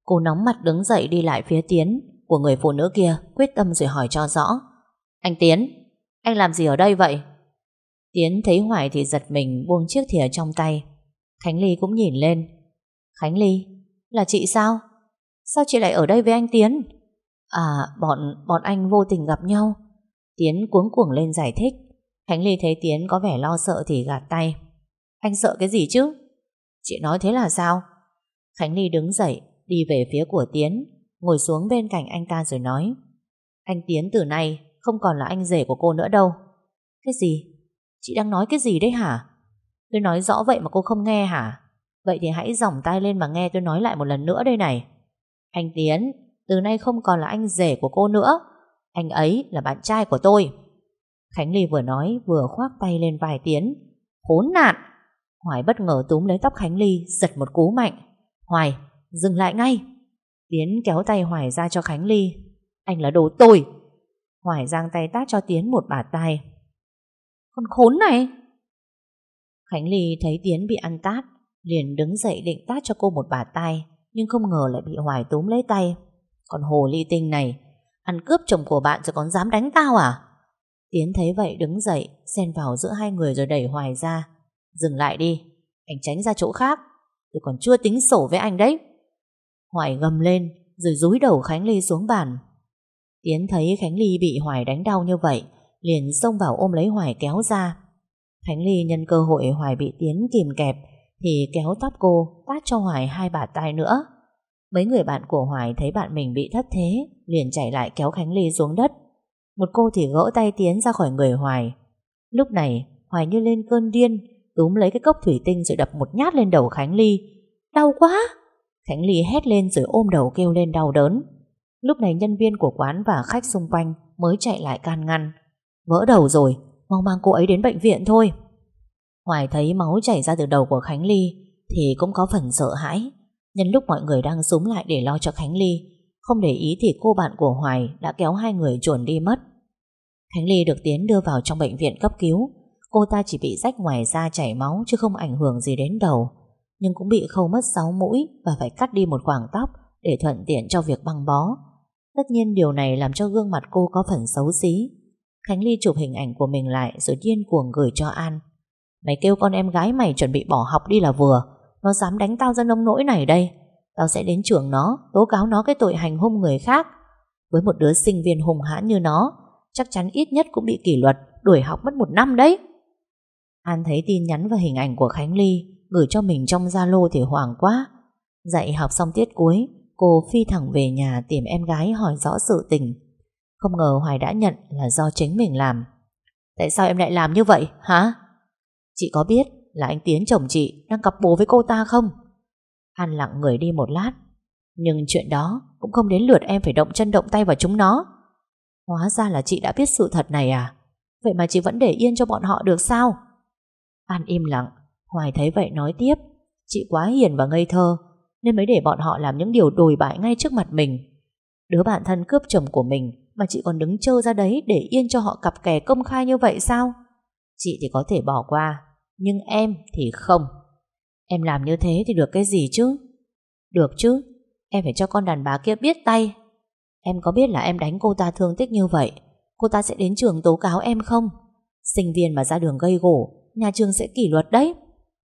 Cô nóng mặt đứng dậy đi lại phía Tiến của người phụ nữ kia quyết tâm rồi hỏi cho rõ. Anh Tiến, anh làm gì ở đây vậy? Tiến thấy Hoài thì giật mình buông chiếc thìa trong tay. Khánh Ly cũng nhìn lên. Khánh Ly, là chị sao? Sao chị lại ở đây với anh Tiến? À, bọn bọn anh vô tình gặp nhau. Tiến cuống cuồng lên giải thích. Khánh Ly thấy Tiến có vẻ lo sợ thì gạt tay. Anh sợ cái gì chứ? Chị nói thế là sao? Khánh Ly đứng dậy, đi về phía của Tiến, ngồi xuống bên cạnh anh ta rồi nói Anh Tiến từ nay không còn là anh rể của cô nữa đâu. Cái gì? Chị đang nói cái gì đấy hả? Tôi nói rõ vậy mà cô không nghe hả? Vậy thì hãy dòng tay lên mà nghe tôi nói lại một lần nữa đây này. Anh Tiến, từ nay không còn là anh rể của cô nữa. Anh ấy là bạn trai của tôi. Khánh Ly vừa nói vừa khoác tay lên vai Tiến. Khốn nạn! Hoài bất ngờ túm lấy tóc Khánh Ly, giật một cú mạnh. Hoài, dừng lại ngay! Tiến kéo tay Hoài ra cho Khánh Ly. Anh là đồ tồi. Hoài giang tay tát cho Tiến một bạt tay. Con khốn này! Khánh Ly thấy Tiến bị ăn tát, liền đứng dậy định tát cho cô một bạt tay, nhưng không ngờ lại bị Hoài túm lấy tay. Còn hồ ly tinh này, ăn cướp chồng của bạn rồi còn dám đánh tao à? Tiến thấy vậy đứng dậy, xen vào giữa hai người rồi đẩy Hoài ra. Dừng lại đi, anh tránh ra chỗ khác, tôi còn chưa tính sổ với anh đấy. Hoài gầm lên, rồi rúi đầu Khánh Ly xuống bàn. Tiến thấy Khánh Ly bị Hoài đánh đau như vậy, liền xông vào ôm lấy Hoài kéo ra. Khánh Ly nhân cơ hội Hoài bị Tiến kìm kẹp, thì kéo tóc cô, tát cho Hoài hai bà tay nữa. Mấy người bạn của Hoài thấy bạn mình bị thất thế, liền chạy lại kéo Khánh Ly xuống đất. Một cô thì gỡ tay Tiến ra khỏi người Hoài. Lúc này, Hoài như lên cơn điên, túm lấy cái cốc thủy tinh rồi đập một nhát lên đầu Khánh Ly. Đau quá! Khánh Ly hét lên rồi ôm đầu kêu lên đau đớn. Lúc này nhân viên của quán và khách xung quanh mới chạy lại can ngăn. Vỡ đầu rồi, mau mang cô ấy đến bệnh viện thôi. Hoài thấy máu chảy ra từ đầu của Khánh Ly thì cũng có phần sợ hãi. Nhân lúc mọi người đang súng lại để lo cho Khánh Ly, không để ý thì cô bạn của Hoài đã kéo hai người chuồn đi mất. Khánh Ly được Tiến đưa vào trong bệnh viện cấp cứu. Cô ta chỉ bị rách ngoài da chảy máu chứ không ảnh hưởng gì đến đầu. Nhưng cũng bị khâu mất 6 mũi và phải cắt đi một khoảng tóc để thuận tiện cho việc băng bó. Tất nhiên điều này làm cho gương mặt cô có phần xấu xí. Khánh Ly chụp hình ảnh của mình lại rồi điên cuồng gửi cho An. Mày kêu con em gái mày chuẩn bị bỏ học đi là vừa. Nó dám đánh tao ra nông nỗi này đây. Tao sẽ đến trường nó, tố cáo nó cái tội hành hung người khác. Với một đứa sinh viên hùng hãn như nó, chắc chắn ít nhất cũng bị kỷ luật, đuổi học mất một năm đấy. An thấy tin nhắn và hình ảnh của Khánh Ly gửi cho mình trong Zalo thì hoảng quá. Dạy học xong tiết cuối, cô phi thẳng về nhà tìm em gái hỏi rõ sự tình. Không ngờ Hoài đã nhận là do chính mình làm. Tại sao em lại làm như vậy, hả? Chị có biết là anh Tiến chồng chị đang cặp bồ với cô ta không? An lặng người đi một lát. Nhưng chuyện đó cũng không đến lượt em phải động chân động tay vào chúng nó. Hóa ra là chị đã biết sự thật này à? Vậy mà chị vẫn để yên cho bọn họ được sao? An im lặng, Hoài thấy vậy nói tiếp. Chị quá hiền và ngây thơ, nên mới để bọn họ làm những điều đồi bại ngay trước mặt mình. Đứa bạn thân cướp chồng của mình mà chị còn đứng trơ ra đấy để yên cho họ cặp kè công khai như vậy sao? Chị thì có thể bỏ qua, nhưng em thì không. Em làm như thế thì được cái gì chứ? Được chứ, em phải cho con đàn bà kia biết tay. Em có biết là em đánh cô ta thương tích như vậy, cô ta sẽ đến trường tố cáo em không? Sinh viên mà ra đường gây gổ, nhà trường sẽ kỷ luật đấy.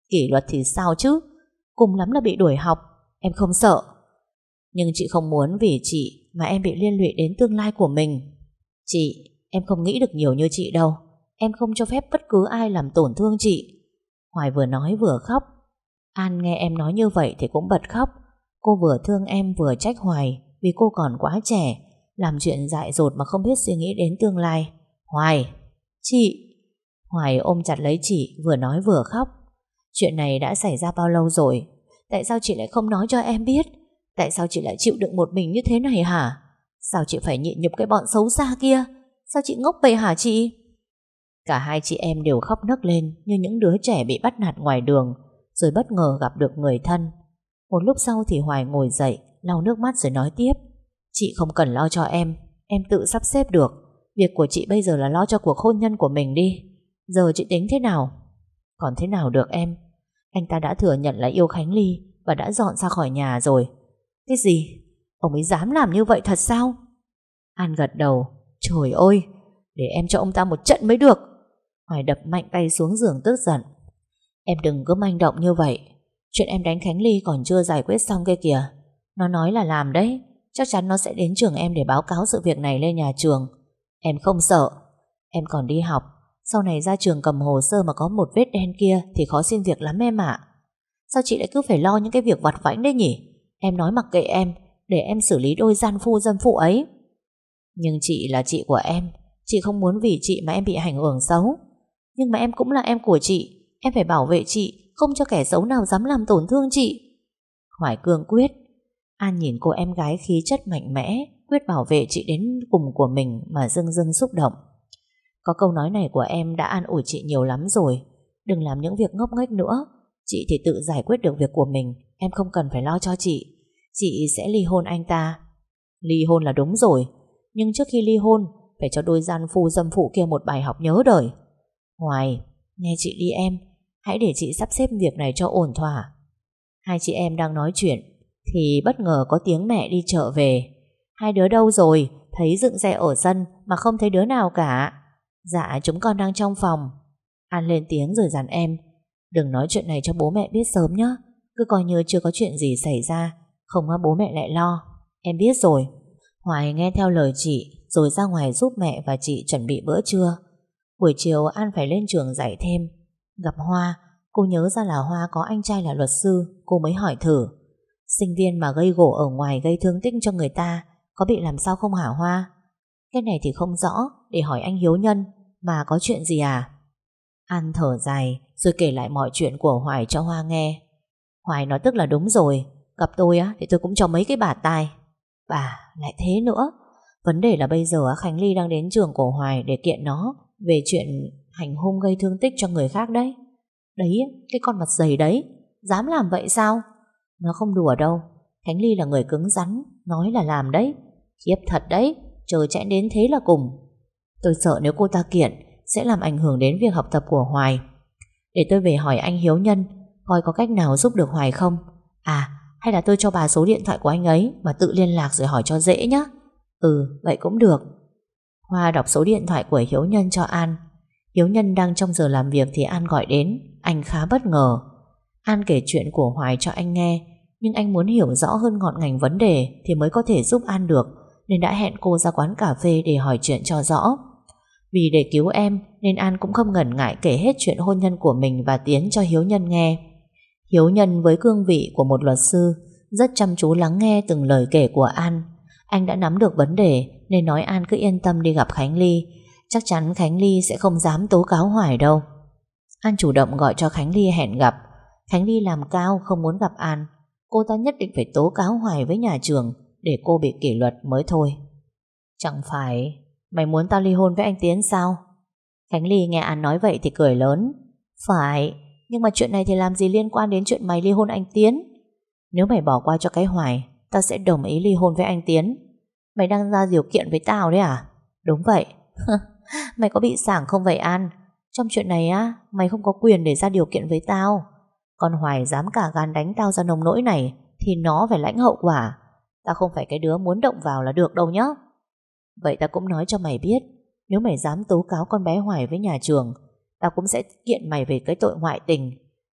Kỷ luật thì sao chứ? Cùng lắm là bị đuổi học, em không sợ. Nhưng chị không muốn vì chị mà em bị liên lụy đến tương lai của mình. Chị, em không nghĩ được nhiều như chị đâu. Em không cho phép bất cứ ai làm tổn thương chị. Hoài vừa nói vừa khóc. An nghe em nói như vậy thì cũng bật khóc. Cô vừa thương em vừa trách Hoài vì cô còn quá trẻ, làm chuyện dại dột mà không biết suy nghĩ đến tương lai. Hoài! Chị! Hoài ôm chặt lấy chị vừa nói vừa khóc. Chuyện này đã xảy ra bao lâu rồi? Tại sao chị lại không nói cho em biết? Tại sao chị lại chịu đựng một mình như thế này hả? Sao chị phải nhịn nhục cái bọn xấu xa kia? Sao chị ngốc vậy hả chị? Cả hai chị em đều khóc nấc lên như những đứa trẻ bị bắt nạt ngoài đường rồi bất ngờ gặp được người thân. Một lúc sau thì Hoài ngồi dậy, lau nước mắt rồi nói tiếp. Chị không cần lo cho em Em tự sắp xếp được. Việc của chị bây giờ là lo cho cuộc hôn nhân của mình đi. Giờ chị tính thế nào? Còn thế nào được em? Anh ta đã thừa nhận là yêu Khánh Ly Và đã dọn ra khỏi nhà rồi. Cái gì? Ông ấy dám làm như vậy thật sao? An gật đầu. Trời ơi, Để em cho ông ta một trận mới được. Hoài đập mạnh tay xuống giường tức giận. Em đừng có manh động như vậy. Chuyện em đánh Khánh Ly còn chưa giải quyết xong kia kìa. Nó nói là làm đấy. Chắc chắn nó sẽ đến trường em để báo cáo sự việc này lên nhà trường. Em không sợ. Em còn đi học. Sau này ra trường cầm hồ sơ mà có một vết đen kia Thì khó xin việc lắm em ạ. Sao chị lại cứ phải lo những cái việc vặt vãnh đấy nhỉ? Em nói mặc kệ em, Để em xử lý đôi gian phu dâm phụ ấy. Nhưng chị là chị của em. Chị không muốn vì chị mà em bị ảnh hưởng xấu. Nhưng mà em cũng là em của chị. Em phải bảo vệ chị, Không cho kẻ xấu nào dám làm tổn thương chị. Hoài cương quyết. An nhìn cô em gái khí chất mạnh mẽ, Quyết bảo vệ chị đến cùng của mình Mà dưng dưng xúc động. Có câu nói này của em đã an ủi chị nhiều lắm rồi. Đừng làm những việc ngốc nghếch nữa. Chị thì tự giải quyết được việc của mình, Em không cần phải lo cho chị. Chị sẽ ly hôn anh ta. Ly hôn là đúng rồi, Nhưng trước khi ly hôn, Phải cho đôi gian phu dâm phụ kia một bài học nhớ đời. Hoài, Nghe chị đi em. Hãy để chị sắp xếp việc này cho ổn thỏa. Hai chị em đang nói chuyện, Thì bất ngờ có tiếng mẹ đi chợ về. Hai đứa đâu rồi? Thấy dựng xe ở sân Mà không thấy đứa nào cả. Dạ chúng con đang trong phòng. An lên tiếng rồi dặn em, Đừng nói chuyện này cho bố mẹ biết sớm nhé Cứ coi như chưa có chuyện gì xảy ra, Không bố mẹ lại lo. Em biết rồi. Hoài nghe theo lời chị, Rồi ra ngoài giúp mẹ và chị chuẩn bị bữa trưa. Buổi chiều An phải lên trường dạy thêm. Gặp Hoa, Cô nhớ ra là Hoa có anh trai là luật sư, Cô mới hỏi thử. Sinh viên mà gây gỗ ở ngoài gây thương tích cho người ta, Có bị làm sao không hả Hoa? Cái này thì không rõ, Để hỏi anh Hiếu Nhân, Mà có chuyện gì à? An thở dài, Rồi kể lại mọi chuyện của Hoài cho Hoa nghe. Hoài nói tức là đúng rồi, Gặp tôi á, thì tôi cũng cho mấy cái bà tai. Bà, lại thế nữa. Vấn đề là bây giờ Khánh Ly đang đến trường của Hoài Để kiện nó về chuyện hành hung gây thương tích cho người khác đấy. Đấy, cái con mặt dày đấy Dám làm vậy sao? Nó không đùa đâu. Khánh Ly là người cứng rắn Nói là làm đấy. Khiếp thật đấy Trời chạy đến thế là cùng. Tôi sợ nếu cô ta kiện Sẽ làm ảnh hưởng đến việc học tập của Hoài. Để tôi về hỏi anh Hiếu Nhân Coi có cách nào giúp được Hoài không? À hay là tôi cho bà số điện thoại của anh ấy Mà tự liên lạc rồi hỏi cho dễ nhá. Ừ vậy cũng được. Hoa đọc số điện thoại của Hiếu Nhân cho An. Hiếu Nhân đang trong giờ làm việc Thì An gọi đến. Anh khá bất ngờ. An kể chuyện của Hoài cho anh nghe, Nhưng anh muốn hiểu rõ hơn ngọn ngành vấn đề Thì mới có thể giúp An được, Nên đã hẹn cô ra quán cà phê để hỏi chuyện cho rõ. Vì để cứu em, Nên An cũng không ngần ngại kể hết chuyện hôn nhân của mình Và Tiến cho Hiếu Nhân nghe. Hiếu Nhân với cương vị của một luật sư, Rất chăm chú lắng nghe từng lời kể của An. Anh đã nắm được vấn đề, Nên nói An cứ yên tâm đi gặp Khánh Ly. Chắc chắn Khánh Ly sẽ không dám tố cáo Hoài đâu. An chủ động gọi cho Khánh Ly hẹn gặp. Khánh Ly làm cao, không muốn gặp An. Cô ta nhất định phải tố cáo Hoài với nhà trường Để cô bị kỷ luật mới thôi. Chẳng phải Mày muốn tao ly hôn với anh Tiến sao? Khánh Ly nghe An nói vậy thì cười lớn. Phải, Nhưng mà chuyện này thì làm gì liên quan đến chuyện mày ly hôn anh Tiến? Nếu mày bỏ qua cho cái Hoài, Tao sẽ đồng ý ly hôn với anh Tiến. Mày đang ra điều kiện với tao đấy à? Đúng vậy. Mày có bị sảng không vậy An? Trong chuyện này á, Mày không có quyền để ra điều kiện với tao. Con Hoài dám cả gan đánh tao ra nông nỗi này, Thì nó phải lãnh hậu quả. Tao không phải cái đứa muốn động vào là được đâu nhá. Vậy tao cũng nói cho mày biết, Nếu mày dám tố cáo con bé Hoài với nhà trường, Tao cũng sẽ kiện mày về cái tội ngoại tình.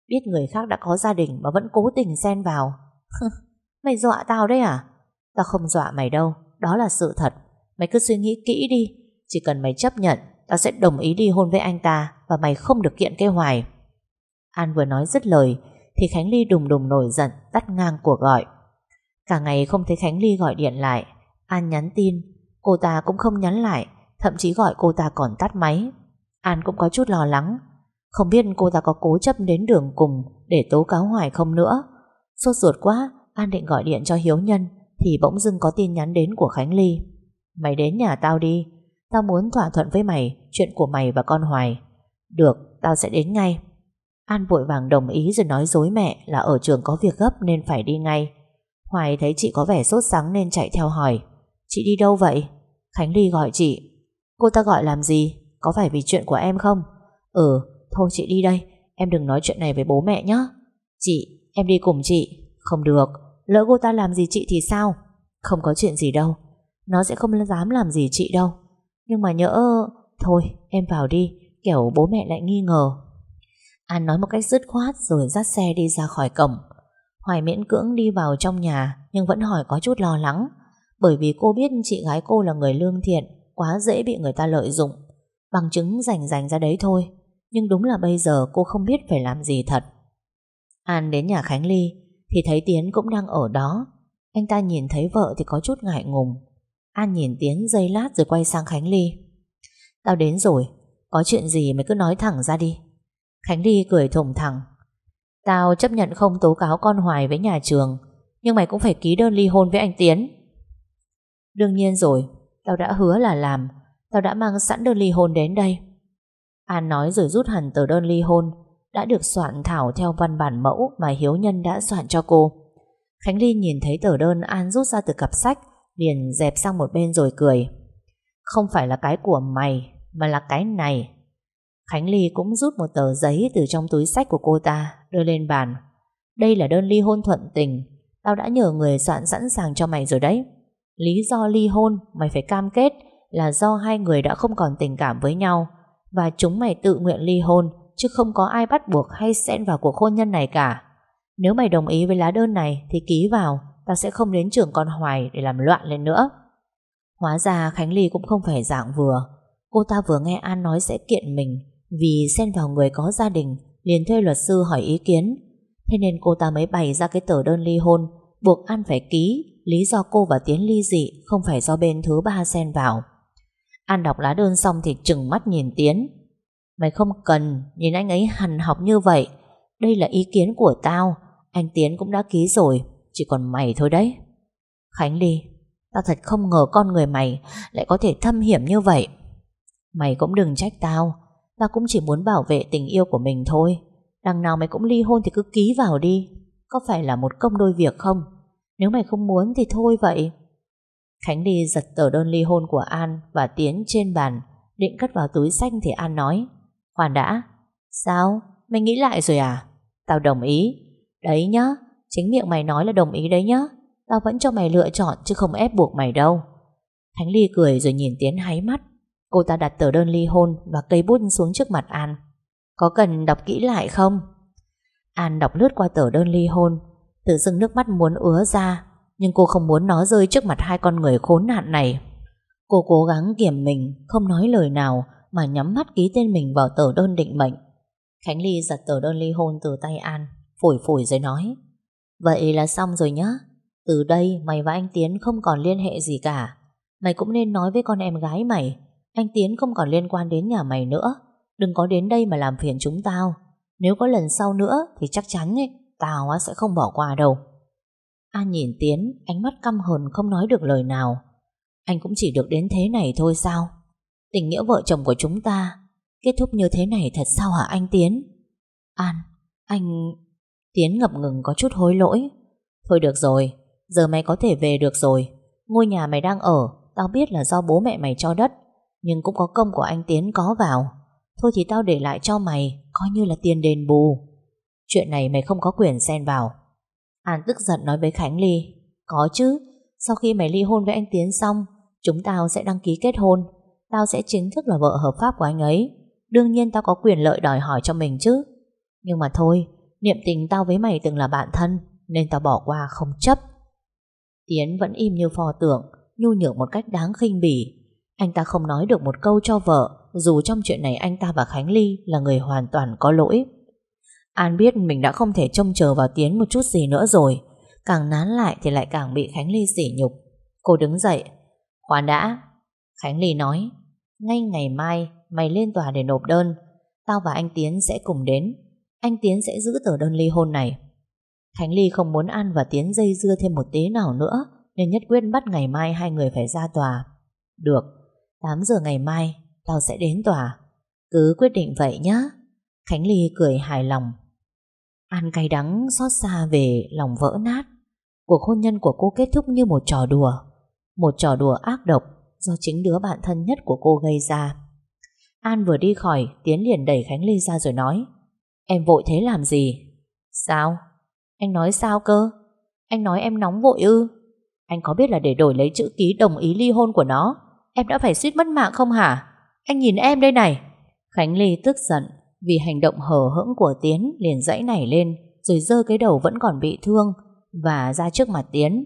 Biết người khác đã có gia đình Mà vẫn cố tình xen vào. Mày dọa tao đấy à? Tao không dọa mày đâu, Đó là sự thật. Mày cứ suy nghĩ kỹ đi chỉ cần mày chấp nhận, Tao sẽ đồng ý đi hôn với anh ta Và mày không được kiện cái hoài. An vừa nói dứt lời, Thì Khánh Ly đùng đùng nổi giận, Tắt ngang cuộc gọi. Cả ngày không thấy Khánh Ly gọi điện lại, An nhắn tin, Cô ta cũng không nhắn lại, Thậm chí gọi cô ta còn tắt máy. An cũng có chút lo lắng, Không biết cô ta có cố chấp đến đường cùng Để tố cáo Hoài không nữa. Sốt ruột quá, An định gọi điện cho Hiếu Nhân, Thì bỗng dưng có tin nhắn đến của Khánh Ly. Mày đến nhà tao đi Tao muốn thỏa thuận với mày Chuyện của mày và con Hoài. Được, tao sẽ đến ngay. An vội vàng đồng ý rồi nói dối mẹ Là ở trường có việc gấp nên phải đi ngay. Hoài thấy chị có vẻ sốt sắng Nên chạy theo hỏi. Chị đi đâu vậy? Khánh Ly gọi chị. Cô ta gọi làm gì? Có phải vì chuyện của em không? Ừ, thôi chị đi đây. Em đừng nói chuyện này với bố mẹ nhé Chị, em đi cùng chị. Không được, lỡ cô ta làm gì chị thì sao? Không có chuyện gì đâu. Nó sẽ không dám làm gì chị đâu. Nhưng mà nhỡ... Thôi, em vào đi Kẻo bố mẹ lại nghi ngờ. An nói một cách dứt khoát rồi dắt xe đi ra khỏi cổng. Hoài miễn cưỡng đi vào trong nhà Nhưng vẫn hỏi có chút lo lắng. Bởi vì cô biết chị gái cô là người lương thiện Quá dễ bị người ta lợi dụng. Bằng chứng rành rành ra đấy thôi Nhưng đúng là bây giờ cô không biết phải làm gì thật. An đến nhà Khánh Ly Thì thấy Tiến cũng đang ở đó. Anh ta nhìn thấy vợ thì có chút ngại ngùng. An nhìn Tiến giây lát rồi quay sang Khánh Ly. Tao đến rồi, Có chuyện gì mày cứ nói thẳng ra đi. Khánh Ly cười thùng thẳng. Tao chấp nhận không tố cáo con Hoài với nhà trường, Nhưng mày cũng phải ký đơn ly hôn với anh Tiến. Đương nhiên rồi, Tao đã hứa là làm, Tao đã mang sẵn đơn ly hôn đến đây. An nói rồi rút hẳn tờ đơn ly hôn, Đã được soạn thảo theo văn bản mẫu Mà Hiếu Nhân đã soạn cho cô. Khánh Ly nhìn thấy tờ đơn An rút ra từ cặp sách Liền dẹp sang một bên rồi cười. Không phải là cái của mày, Mà là cái này. Khánh Ly cũng rút một tờ giấy Từ trong túi sách của cô ta, Đưa lên bàn. Đây là đơn ly hôn thuận tình. Tao đã nhờ người soạn sẵn sàng cho mày rồi đấy. Lý do ly hôn, Mày phải cam kết, Là do hai người đã không còn tình cảm với nhau. Và chúng mày tự nguyện ly hôn, Chứ không có ai bắt buộc hay xen vào cuộc hôn nhân này cả. Nếu mày đồng ý với lá đơn này, Thì ký vào. Tao sẽ không đến trường con Hoài để làm loạn lên nữa. Hóa ra Khánh Ly cũng không phải dạng vừa. Cô ta vừa nghe An nói sẽ kiện mình, Vì xen vào người có gia đình, liền thuê luật sư hỏi ý kiến. Thế nên cô ta mới bày ra cái tờ đơn ly hôn, Buộc An phải ký, Lý do cô và Tiến ly dị Không phải do bên thứ ba xen vào. An đọc lá đơn xong thì chừng mắt nhìn Tiến. Mày không cần, Nhìn anh ấy hằn học như vậy. Đây là ý kiến của tao, Anh Tiến cũng đã ký rồi. Chỉ còn mày thôi đấy. Khánh Ly, Tao thật không ngờ con người mày Lại có thể thâm hiểm như vậy. Mày cũng đừng trách tao Tao cũng chỉ muốn bảo vệ tình yêu của mình thôi. Đằng nào mày cũng ly hôn thì cứ ký vào đi, Có phải là một công đôi việc không? Nếu mày không muốn thì thôi vậy. Khánh đi giật tờ đơn ly hôn của An Và Tiến trên bàn, Định cất vào túi xanh thì An nói, Khoan đã, Sao? Mày nghĩ lại rồi à? Tao đồng ý. Đấy nhá Chính miệng mày nói là đồng ý đấy nhá. Tao vẫn cho mày lựa chọn chứ không ép buộc mày đâu. Khánh Ly cười rồi nhìn Tiến háy mắt. Cô ta đặt tờ đơn ly hôn Và cây bút xuống trước mặt An. Có cần đọc kỹ lại không? An đọc lướt qua tờ đơn ly hôn. Tự dưng nước mắt muốn ứa ra, Nhưng cô không muốn nó rơi trước mặt hai con người khốn nạn này. Cô cố gắng kiềm mình, Không nói lời nào Mà nhắm mắt ký tên mình vào tờ đơn định mệnh. Khánh Ly giật tờ đơn ly hôn từ tay An, Phủi phủi rồi nói. Vậy là xong rồi nhá. Từ đây mày và anh Tiến không còn liên hệ gì cả. Mày cũng nên nói với con em gái mày. Anh Tiến không còn liên quan đến nhà mày nữa. Đừng có đến đây mà làm phiền chúng tao. Nếu có lần sau nữa Thì chắc chắn ấy, tao sẽ không bỏ qua đâu. An nhìn Tiến Ánh mắt căm hờn không nói được lời nào. Anh cũng chỉ được đến thế này thôi sao? Tình nghĩa vợ chồng của chúng ta Kết thúc như thế này thật sao hả anh Tiến? An Anh Tiến ngập ngừng có chút hối lỗi. Thôi được rồi, Giờ mày có thể về được rồi. Ngôi nhà mày đang ở, Tao biết là do bố mẹ mày cho đất, Nhưng cũng có công của anh Tiến có vào. Thôi thì tao để lại cho mày, Coi như là tiền đền bù. Chuyện này mày không có quyền xen vào. An tức giận nói với Khánh Ly, Có chứ, Sau khi mày ly hôn với anh Tiến xong, Chúng tao sẽ đăng ký kết hôn. Tao sẽ chính thức là vợ hợp pháp của anh ấy. Đương nhiên tao có quyền lợi đòi hỏi cho mình chứ. Nhưng mà thôi Niệm tình tao với mày từng là bạn thân, Nên tao bỏ qua không chấp. Tiến vẫn im như pho tượng, Nhu nhược một cách đáng khinh bỉ. Anh ta không nói được một câu cho vợ, Dù trong chuyện này anh ta và Khánh Ly Là người hoàn toàn có lỗi. An biết mình đã không thể trông chờ vào Tiến một chút gì nữa rồi, Càng nán lại thì lại càng bị Khánh Ly sỉ nhục. Cô đứng dậy, Khoan đã. Khánh Ly nói, Ngay ngày mai, mày lên tòa để nộp đơn, Tao và anh Tiến sẽ cùng đến. Anh Tiến sẽ giữ tờ đơn ly hôn này. Khánh Ly không muốn An và Tiến dây dưa thêm một tí nào nữa, Nên nhất quyết bắt ngày mai hai người phải ra tòa. Được 8 giờ ngày mai, Tao sẽ đến tòa. Cứ quyết định vậy nhé Khánh Ly cười hài lòng. An cay đắng xót xa về lòng vỡ nát. Cuộc hôn nhân của cô kết thúc như một trò đùa. Một trò đùa ác độc Do chính đứa bạn thân nhất của cô gây ra. An vừa đi khỏi, Tiến liền đẩy Khánh Ly ra rồi nói Em vội thế làm gì? Sao? Anh nói sao cơ? Anh nói em nóng vội ư? Anh có biết là để đổi lấy chữ ký đồng ý ly hôn của nó, Em đã phải suýt mất mạng không hả? Anh nhìn em đây này. Khánh Ly tức giận Vì hành động hờ hững của Tiến liền dãy nảy lên, Rồi dơ cái đầu vẫn còn bị thương Và ra trước mặt Tiến.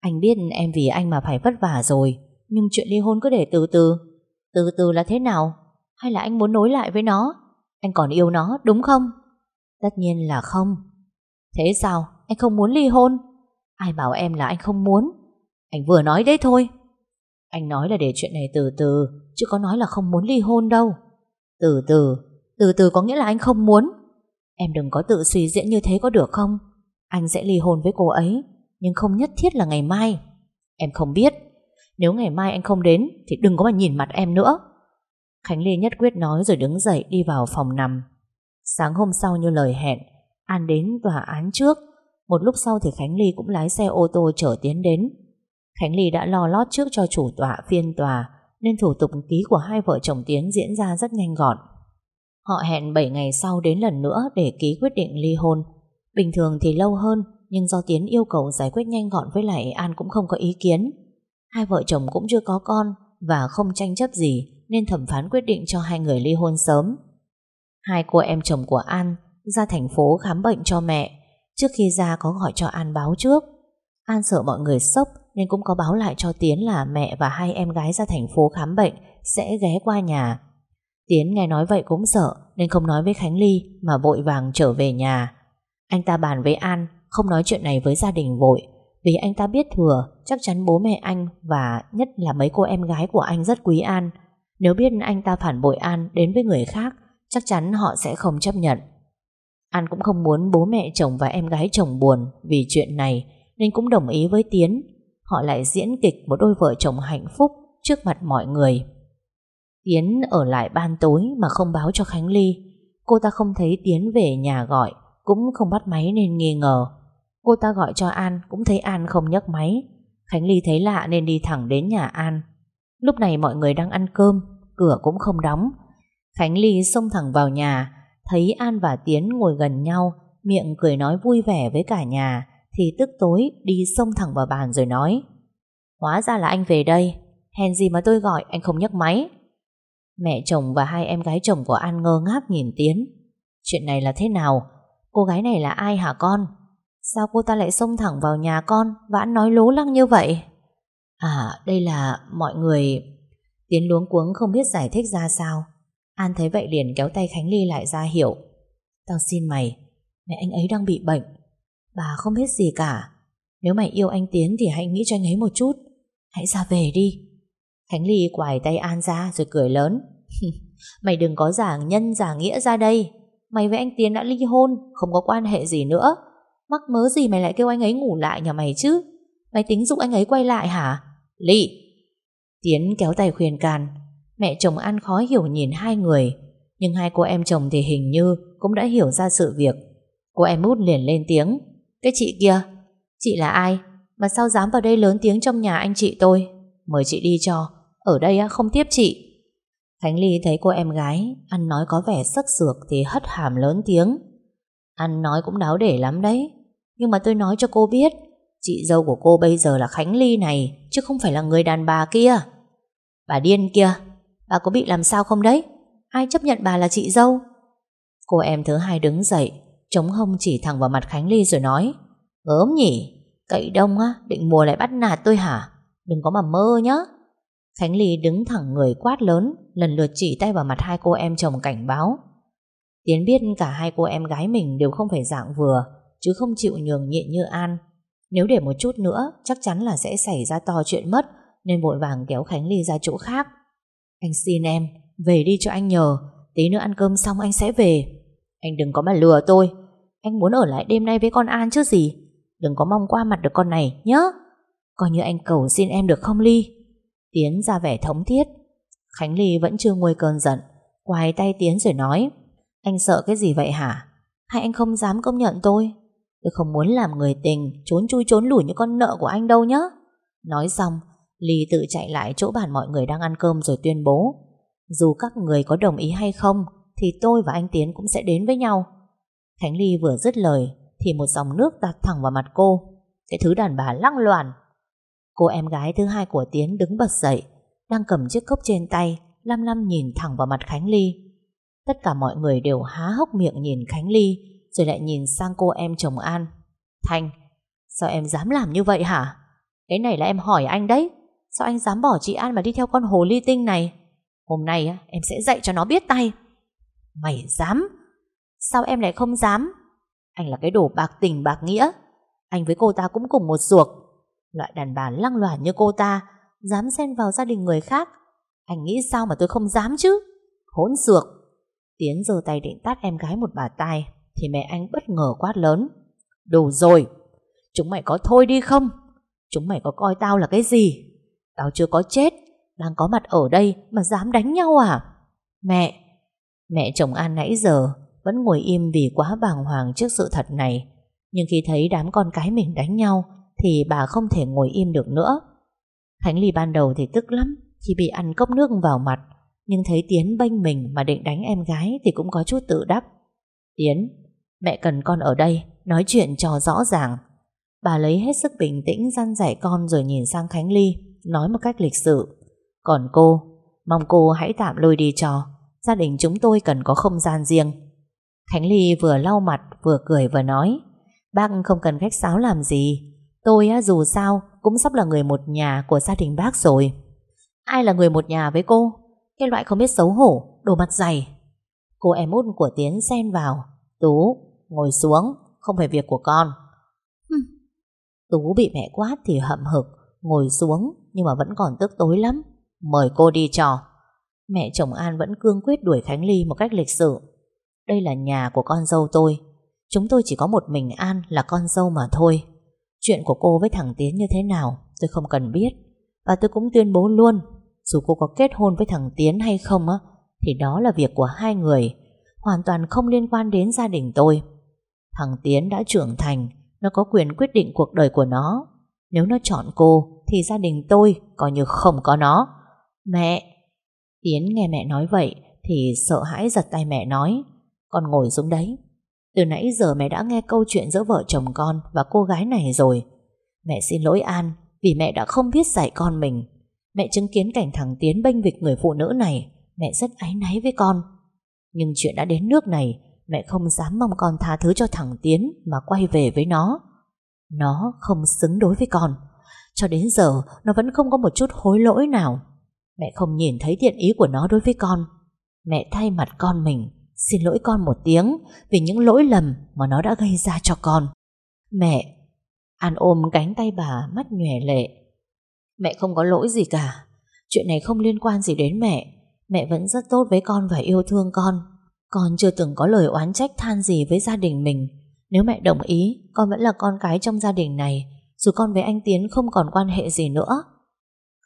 Anh biết em vì anh mà phải vất vả rồi, Nhưng chuyện ly hôn cứ để từ từ. Từ từ là thế nào? Hay là anh muốn nối lại với nó? Anh còn yêu nó đúng không? Tất nhiên là không. Thế sao? Anh không muốn ly hôn? Ai bảo em là anh không muốn? Anh vừa nói đấy thôi. Anh nói là để chuyện này từ từ Chứ có nói là không muốn ly hôn đâu. Từ từ Từ từ có nghĩa là anh không muốn. Em đừng có tự suy diễn như thế có được không? Anh sẽ ly hôn với cô ấy, nhưng không nhất thiết là ngày mai. Em không biết, nếu ngày mai anh không đến thì đừng có mà nhìn mặt em nữa. Khánh Ly nhất quyết nói rồi đứng dậy đi vào phòng nằm. Sáng hôm sau như lời hẹn, An đến tòa án trước. Một lúc sau thì Khánh Ly cũng lái xe ô tô chở Tiến đến. Khánh Ly đã lo lót trước cho chủ tọa phiên tòa, nên thủ tục ký của hai vợ chồng Tiến diễn ra rất nhanh gọn. Họ hẹn 7 ngày sau đến lần nữa để ký quyết định ly hôn. Bình thường thì lâu hơn, nhưng do Tiến yêu cầu giải quyết nhanh gọn với lại An cũng không có ý kiến. Hai vợ chồng cũng chưa có con và không tranh chấp gì nên thẩm phán quyết định cho hai người ly hôn sớm. Hai cô em chồng của An ra thành phố khám bệnh cho mẹ. Trước khi ra có gọi cho An báo trước. An sợ mọi người sốc nên cũng có báo lại cho Tiến là mẹ và hai em gái ra thành phố khám bệnh sẽ ghé qua nhà. Tiến nghe nói vậy cũng sợ nên không nói với Khánh Ly mà vội vàng trở về nhà. Anh ta bàn với An không nói chuyện này với gia đình vội, vì anh ta biết thừa chắc chắn bố mẹ anh và nhất là mấy cô em gái của anh rất quý An. Nếu biết anh ta phản bội An đến với người khác chắc chắn họ sẽ không chấp nhận. An cũng không muốn bố mẹ chồng và em gái chồng buồn vì chuyện này nên cũng đồng ý với Tiến. Họ lại diễn kịch một đôi vợ chồng hạnh phúc trước mặt mọi người. Tiến ở lại ban tối mà không báo cho Khánh Ly. Cô ta không thấy Tiến về nhà gọi, cũng không bắt máy nên nghi ngờ. Cô ta gọi cho An, cũng thấy An không nhấc máy. Khánh Ly thấy lạ nên đi thẳng đến nhà An. Lúc này mọi người đang ăn cơm, cửa cũng không đóng. Khánh Ly xông thẳng vào nhà, thấy An và Tiến ngồi gần nhau, miệng cười nói vui vẻ với cả nhà, thì tức tối đi xông thẳng vào bàn rồi nói Hóa ra là anh về đây, hèn gì mà tôi gọi anh không nhấc máy. Mẹ chồng và hai em gái chồng của An ngơ ngác nhìn Tiến. Chuyện này là thế nào? Cô gái này là ai hả con? Sao cô ta lại xông thẳng vào nhà con và ăn nói lố lăng như vậy? À, đây là mọi người... Tiến luống cuống không biết giải thích ra sao. An thấy vậy liền kéo tay Khánh Ly lại ra hiểu. Tao xin mày, mẹ anh ấy đang bị bệnh. Bà không biết gì cả. Nếu mày yêu anh Tiến thì hãy nghĩ cho anh ấy một chút. Hãy ra về đi. Khánh Ly quài tay An ra rồi cười lớn. mày đừng có giả nhân giả nghĩa ra đây. Mày với anh Tiến đã ly hôn, không có quan hệ gì nữa. Mắc mớ gì mày lại kêu anh ấy ngủ lại nhà mày chứ? Mày tính giúp anh ấy quay lại hả? Ly! Tiến kéo tay khuyên can. Mẹ chồng An khó hiểu nhìn hai người. Nhưng hai cô em chồng thì hình như cũng đã hiểu ra sự việc. Cô em út liền lên tiếng. Cái chị kia, chị là ai? Mà sao dám vào đây lớn tiếng trong nhà anh chị tôi? Mời chị đi cho. Ở đây không tiếp chị. Khánh Ly thấy cô em gái ăn nói có vẻ sắc sược thì hất hàm lớn tiếng. Ăn nói cũng đáo để lắm đấy. Nhưng mà tôi nói cho cô biết Chị dâu của cô bây giờ là Khánh Ly này Chứ không phải là người đàn bà kia. Bà điên kia, Bà có bị làm sao không đấy? Ai chấp nhận bà là chị dâu? Cô em thứ hai đứng dậy Chống hông chỉ thẳng vào mặt Khánh Ly rồi nói, Gớm nhỉ, Cậy đông á, định mùa lại bắt nạt tôi hả? Đừng có mà mơ nhá. Khánh Ly đứng thẳng người quát lớn, Lần lượt chỉ tay vào mặt hai cô em chồng cảnh báo. Tiến biết cả hai cô em gái mình Đều không phải dạng vừa, chứ không chịu nhường nhịn như An. Nếu để một chút nữa, chắc chắn là sẽ xảy ra to chuyện mất, nên vội vàng kéo Khánh Ly ra chỗ khác. Anh xin em, về đi cho anh nhờ, tí nữa ăn cơm xong anh sẽ về. Anh đừng có mà lừa tôi, anh muốn ở lại đêm nay với con An chứ gì. Đừng có mong qua mặt được con này, nhớ. Coi như anh cầu xin em được không Ly. Tiến ra vẻ thống thiết. Khánh Ly vẫn chưa nguôi cơn giận, quay tay Tiến rồi nói, anh sợ cái gì vậy hả? Hay anh không dám công nhận tôi? Tôi không muốn làm người tình Trốn chui trốn lủi như con nợ của anh đâu nhá. Nói xong, Ly tự chạy lại chỗ bàn mọi người đang ăn cơm rồi tuyên bố. Dù các người có đồng ý hay không, Thì tôi và anh Tiến cũng sẽ đến với nhau. Khánh Ly vừa dứt lời, Thì một dòng nước tạt thẳng vào mặt cô. Cái thứ đàn bà lăng loàn. Cô em gái thứ hai của Tiến đứng bật dậy, Đang cầm chiếc cốc trên tay, Lăm lăm nhìn thẳng vào mặt Khánh Ly. Tất cả mọi người đều há hốc miệng nhìn Khánh Ly rồi lại nhìn sang cô em chồng An. Thanh, Sao em dám làm như vậy hả? Cái này là em hỏi anh đấy. Sao anh dám bỏ chị An mà đi theo con hồ ly tinh này? Hôm nay em sẽ dạy cho nó biết tay. Mày dám? Sao em lại không dám? Anh là cái đồ bạc tình bạc nghĩa. Anh với cô ta cũng cùng một ruột. Loại đàn bà lăng loàn như cô ta, Dám xen vào gia đình người khác. Anh nghĩ sao mà tôi không dám chứ? Hỗn ruột. Tiến giơ tay định tát em gái một bà tai. Thì mẹ anh bất ngờ quát lớn. Đủ rồi, Chúng mày có thôi đi không? Chúng mày có coi tao là cái gì? Tao chưa có chết, Đang có mặt ở đây mà dám đánh nhau à? Mẹ Mẹ chồng An nãy giờ Vẫn ngồi im vì quá bàng hoàng trước sự thật này. Nhưng khi thấy đám con cái mình đánh nhau Thì bà không thể ngồi im được nữa. Khánh Ly ban đầu thì tức lắm, Khi bị ăn cốc nước vào mặt. Nhưng thấy Tiến bênh mình mà định đánh em gái Thì cũng có chút tự đắc. Tiến Mẹ cần con ở đây Nói chuyện cho rõ ràng. Bà lấy hết sức bình tĩnh răn dạy con rồi nhìn sang Khánh Ly Nói một cách lịch sự. Còn cô Mong cô hãy tạm lôi đi cho. Gia đình chúng tôi cần có không gian riêng. Khánh Ly vừa lau mặt Vừa cười vừa nói Bác không cần khách sáo làm gì. Tôi á, dù sao cũng sắp là người một nhà Của gia đình bác rồi. Ai là người một nhà với cô? Cái loại không biết xấu hổ, đồ mặt dày. Cô em út của Tiến xen vào Tú, ngồi xuống Không phải việc của con. Tú bị mẹ quát thì hậm hực Ngồi xuống nhưng mà vẫn còn tức tối lắm. Mời cô đi trò Mẹ chồng An vẫn cương quyết đuổi Khánh Ly một cách lịch sự. Đây là nhà của con dâu tôi. Chúng tôi chỉ có một mình An là con dâu mà thôi. Chuyện của cô với thằng Tiến như thế nào Tôi không cần biết. Và tôi cũng tuyên bố luôn Dù cô có kết hôn với thằng Tiến hay không á Thì đó là việc của hai người. Hoàn toàn không liên quan đến gia đình tôi Thằng Tiến đã trưởng thành, Nó có quyền quyết định cuộc đời của nó. Nếu nó chọn cô, Thì gia đình tôi coi như không có nó. Mẹ, Tiến nghe mẹ nói vậy Thì sợ hãi giật tay mẹ nói, Con ngồi xuống đấy. Từ nãy giờ mẹ đã nghe câu chuyện giữa vợ chồng con Và cô gái này rồi. Mẹ xin lỗi An Vì mẹ đã không biết dạy con mình. Mẹ chứng kiến cảnh thằng Tiến bênh vực người phụ nữ này, Mẹ rất áy náy với con. Nhưng chuyện đã đến nước này Mẹ không dám mong con tha thứ cho thằng Tiến Mà quay về với nó. Nó không xứng đối với con. Cho đến giờ, nó vẫn không có một chút hối lỗi nào. Mẹ không nhìn thấy thiện ý của nó đối với con. Mẹ thay mặt con mình, Xin lỗi con một tiếng Vì những lỗi lầm mà nó đã gây ra cho con. Mẹ, An ôm cánh tay bà mắt nhòe lệ. Mẹ không có lỗi gì cả. Chuyện này không liên quan gì đến mẹ. Mẹ vẫn rất tốt với con và yêu thương con. Con chưa từng có lời oán trách than gì với gia đình mình. Nếu mẹ đồng ý, Con vẫn là con cái trong gia đình này. Dù con với anh Tiến không còn quan hệ gì nữa.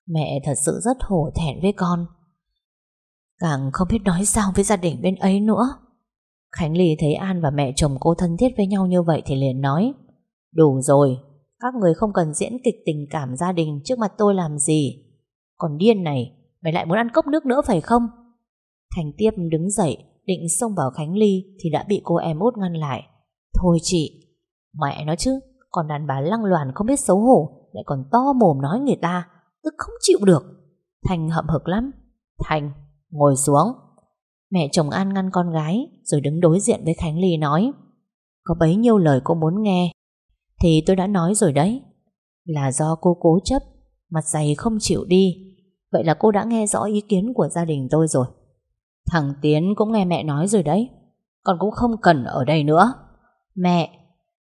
Mẹ thật sự rất hổ thẹn với con. Càng không biết nói sao với gia đình bên ấy nữa. Khánh Ly thấy An và mẹ chồng cô thân thiết với nhau như vậy thì liền nói, Đủ rồi, Các người không cần diễn kịch tình cảm gia đình trước mặt tôi làm gì. Còn điên này, Mày lại muốn ăn cốc nước nữa phải không? Thành tiếp đứng dậy Định xông vào Khánh Ly Thì đã bị cô em út ngăn lại. Thôi chị, Mẹ nói chứ, Còn đàn bà lăng loàn không biết xấu hổ, Lại còn to mồm nói người ta, Tức không chịu được. Thành hậm hực lắm. Thành, ngồi xuống. Mẹ chồng An ngăn con gái, Rồi đứng đối diện với Khánh Ly nói, Có bấy nhiêu lời cô muốn nghe? Thì tôi đã nói rồi đấy. Là do cô cố chấp, Mặt dày không chịu đi. Vậy là cô đã nghe rõ ý kiến của gia đình tôi rồi. Thằng Tiến cũng nghe mẹ nói rồi đấy. Con cũng không cần ở đây nữa. Mẹ,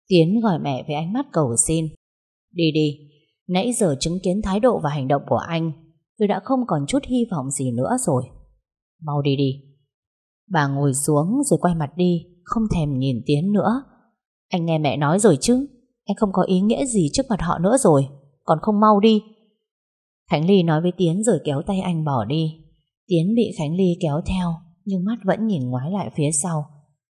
Tiến gọi mẹ với ánh mắt cầu xin. Đi đi, Nãy giờ chứng kiến thái độ và hành động của anh, Tôi đã không còn chút hy vọng gì nữa rồi. Mau đi đi. Bà ngồi xuống rồi quay mặt đi, Không thèm nhìn Tiến nữa. Anh nghe mẹ nói rồi chứ, Anh không có ý nghĩa gì trước mặt họ nữa rồi. Còn không mau đi. Khánh Ly nói với Tiến rồi kéo tay anh bỏ đi. Tiến bị Khánh Ly kéo theo, Nhưng mắt vẫn nhìn ngoái lại phía sau.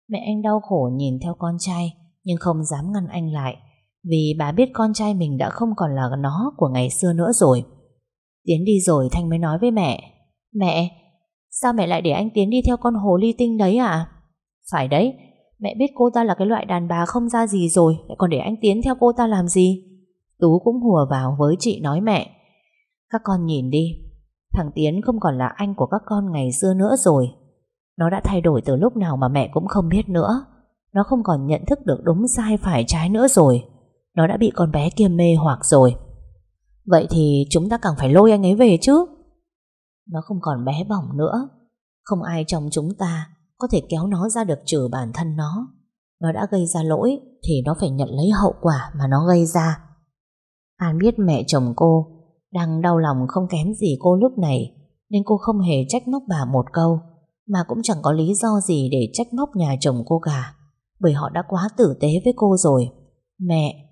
Mẹ anh đau khổ nhìn theo con trai, Nhưng không dám ngăn anh lại, Vì bà biết con trai mình đã không còn là nó Của ngày xưa nữa rồi. Tiến đi rồi Thanh mới nói với mẹ Mẹ, Sao mẹ lại để anh Tiến đi theo con hồ ly tinh đấy à Phải đấy, Mẹ biết cô ta là cái loại đàn bà không ra gì rồi, Lại còn để anh Tiến theo cô ta làm gì? Tú cũng hùa vào với chị nói mẹ, Các con nhìn đi Thằng Tiến không còn là anh của các con ngày xưa nữa rồi. Nó đã thay đổi từ lúc nào mà mẹ cũng không biết nữa. Nó không còn nhận thức được đúng sai phải trái nữa rồi. Nó đã bị con bé kia mê hoặc rồi. Vậy thì chúng ta càng phải lôi anh ấy về chứ. Nó không còn bé bỏng nữa. Không ai trong chúng ta Có thể kéo nó ra được trừ bản thân nó. Nó đã gây ra lỗi Thì nó phải nhận lấy hậu quả mà nó gây ra. An biết mẹ chồng cô đang đau lòng không kém gì cô lúc này, Nên cô không hề trách móc bà một câu, Mà cũng chẳng có lý do gì để trách móc nhà chồng cô cả, Bởi họ đã quá tử tế với cô rồi. Mẹ,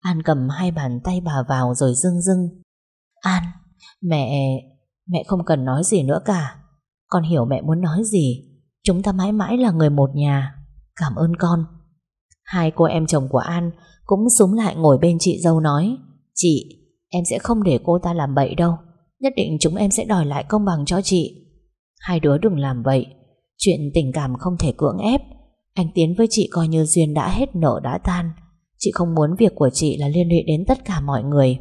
An cầm hai bàn tay bà vào rồi dưng dưng An, Mẹ Mẹ không cần nói gì nữa cả. Con hiểu mẹ muốn nói gì. Chúng ta mãi mãi là người một nhà. Cảm ơn con. Hai cô em chồng của An Cũng súng lại ngồi bên chị dâu nói, Chị Em sẽ không để cô ta làm bậy đâu. Nhất định chúng em sẽ đòi lại công bằng cho chị. Hai đứa đừng làm vậy. Chuyện tình cảm không thể cưỡng ép. Anh Tiến với chị coi như duyên đã hết nợ đã tan Chị không muốn việc của chị là liên lụy đến tất cả mọi người.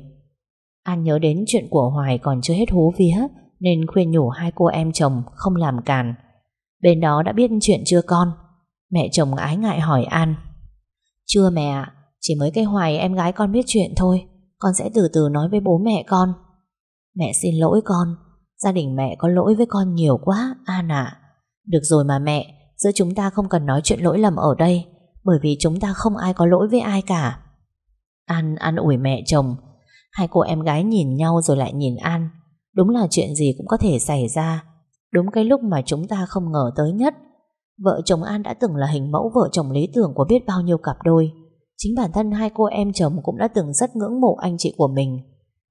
An nhớ đến chuyện của Hoài còn chưa hết hú vía, Nên khuyên nhủ hai cô em chồng không làm càn. Bên đó đã biết chuyện chưa con? Mẹ chồng ái ngại hỏi An. Chưa mẹ ạ, Chỉ mới cái Hoài em gái con biết chuyện thôi. Con sẽ từ từ nói với bố mẹ con. Mẹ xin lỗi con, Gia đình mẹ có lỗi với con nhiều quá, An ạ. Được rồi mà mẹ, Giữa chúng ta không cần nói chuyện lỗi lầm ở đây, Bởi vì chúng ta không ai có lỗi với ai cả. An an ủi mẹ chồng. Hai cô em gái nhìn nhau rồi lại nhìn An. Đúng là chuyện gì cũng có thể xảy ra. Đúng cái lúc mà chúng ta không ngờ tới nhất. Vợ chồng An đã từng là hình mẫu vợ chồng lý tưởng của biết bao nhiêu cặp đôi. Chính bản thân hai cô em chồng cũng đã từng rất ngưỡng mộ anh chị của mình.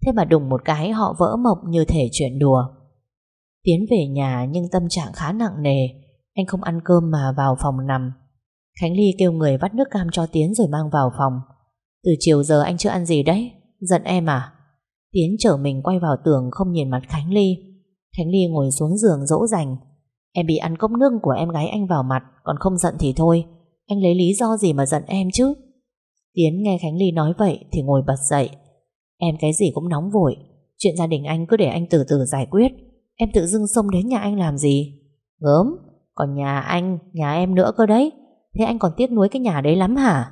Thế mà đùng một cái họ vỡ mộng như thể chuyện đùa. Tiến về nhà nhưng tâm trạng khá nặng nề. Anh không ăn cơm mà vào phòng nằm. Khánh Ly kêu người vắt nước cam cho Tiến rồi mang vào phòng. Từ chiều giờ anh chưa ăn gì đấy, Giận em à? Tiến chở mình quay vào tường không nhìn mặt Khánh Ly. Khánh Ly ngồi xuống giường dỗ dành. Em bị ăn cốc nước của em gái anh vào mặt, Còn không giận thì thôi. Anh lấy lý do gì mà giận em chứ? Tiến nghe Khánh Ly nói vậy Thì ngồi bật dậy. Em cái gì cũng nóng vội Chuyện gia đình anh cứ để anh từ từ giải quyết. Em tự dưng xông đến nhà anh làm gì? Gớm Còn nhà anh, nhà em nữa cơ đấy. Thế anh còn tiếc nuối cái nhà đấy lắm hả?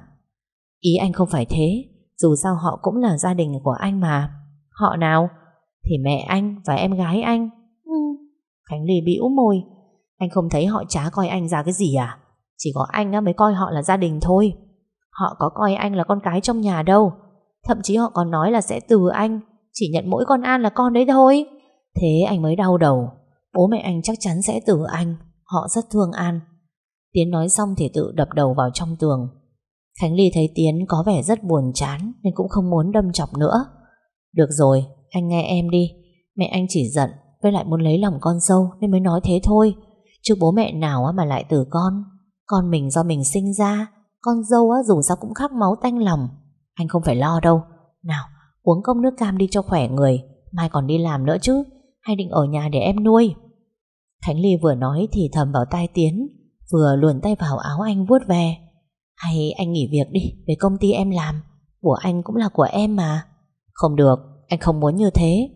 Ý anh không phải thế Dù sao họ cũng là gia đình của anh mà. Họ nào? Thì mẹ anh và em gái anh. Ừ. Khánh Ly bĩu môi. Anh không thấy họ chả coi anh ra cái gì à? Chỉ có anh mới coi họ là gia đình thôi. Họ có coi anh là con cái trong nhà đâu. Thậm chí họ còn nói là sẽ từ anh Chỉ nhận mỗi con An là con đấy thôi. Thế anh mới đau đầu. Bố mẹ anh chắc chắn sẽ từ anh. Họ rất thương An. Tiến nói xong thì tự đập đầu vào trong tường. Khánh Ly thấy Tiến có vẻ rất buồn chán Nên cũng không muốn đâm chọc nữa. Được rồi, anh nghe em đi. Mẹ anh chỉ giận Với lại muốn lấy lòng con sâu Nên mới nói thế thôi. Chứ bố mẹ nào mà lại từ con. Con mình do mình sinh ra con dâu á dù sao cũng khắc máu tanh lòng. Anh không phải lo đâu. Nào uống cốc nước cam đi cho khỏe người. Mai còn đi làm nữa chứ. Hay định ở nhà để em nuôi. Khánh Ly vừa nói thì thầm vào tai Tiến Vừa luồn tay vào áo anh vuốt về Hay anh nghỉ việc đi Về công ty em làm. Của anh cũng là của em mà. Không được, anh không muốn như thế.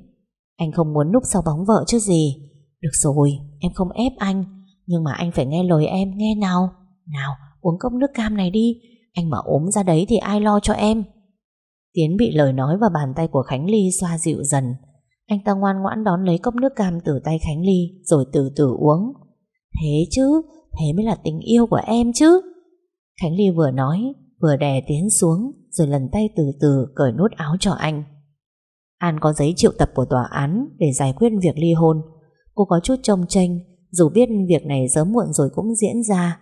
Anh không muốn núp sau bóng vợ chứ gì. Được rồi, em không ép anh. Nhưng mà anh phải nghe lời em, nghe nào. Nào, uống cốc nước cam này đi Anh mà ốm ra đấy thì ai lo cho em? Tiến bị lời nói và bàn tay của Khánh Ly xoa dịu dần. Anh ta ngoan ngoãn đón lấy cốc nước cam từ tay Khánh Ly Rồi từ từ uống. Thế chứ, thế mới là tình yêu của em chứ. Khánh Ly vừa nói Vừa đè Tiến xuống Rồi lần tay từ từ cởi nút áo cho anh. An có giấy triệu tập của tòa án Để giải quyết việc ly hôn. Cô có chút trông tranh Dù biết việc này sớm muộn rồi cũng diễn ra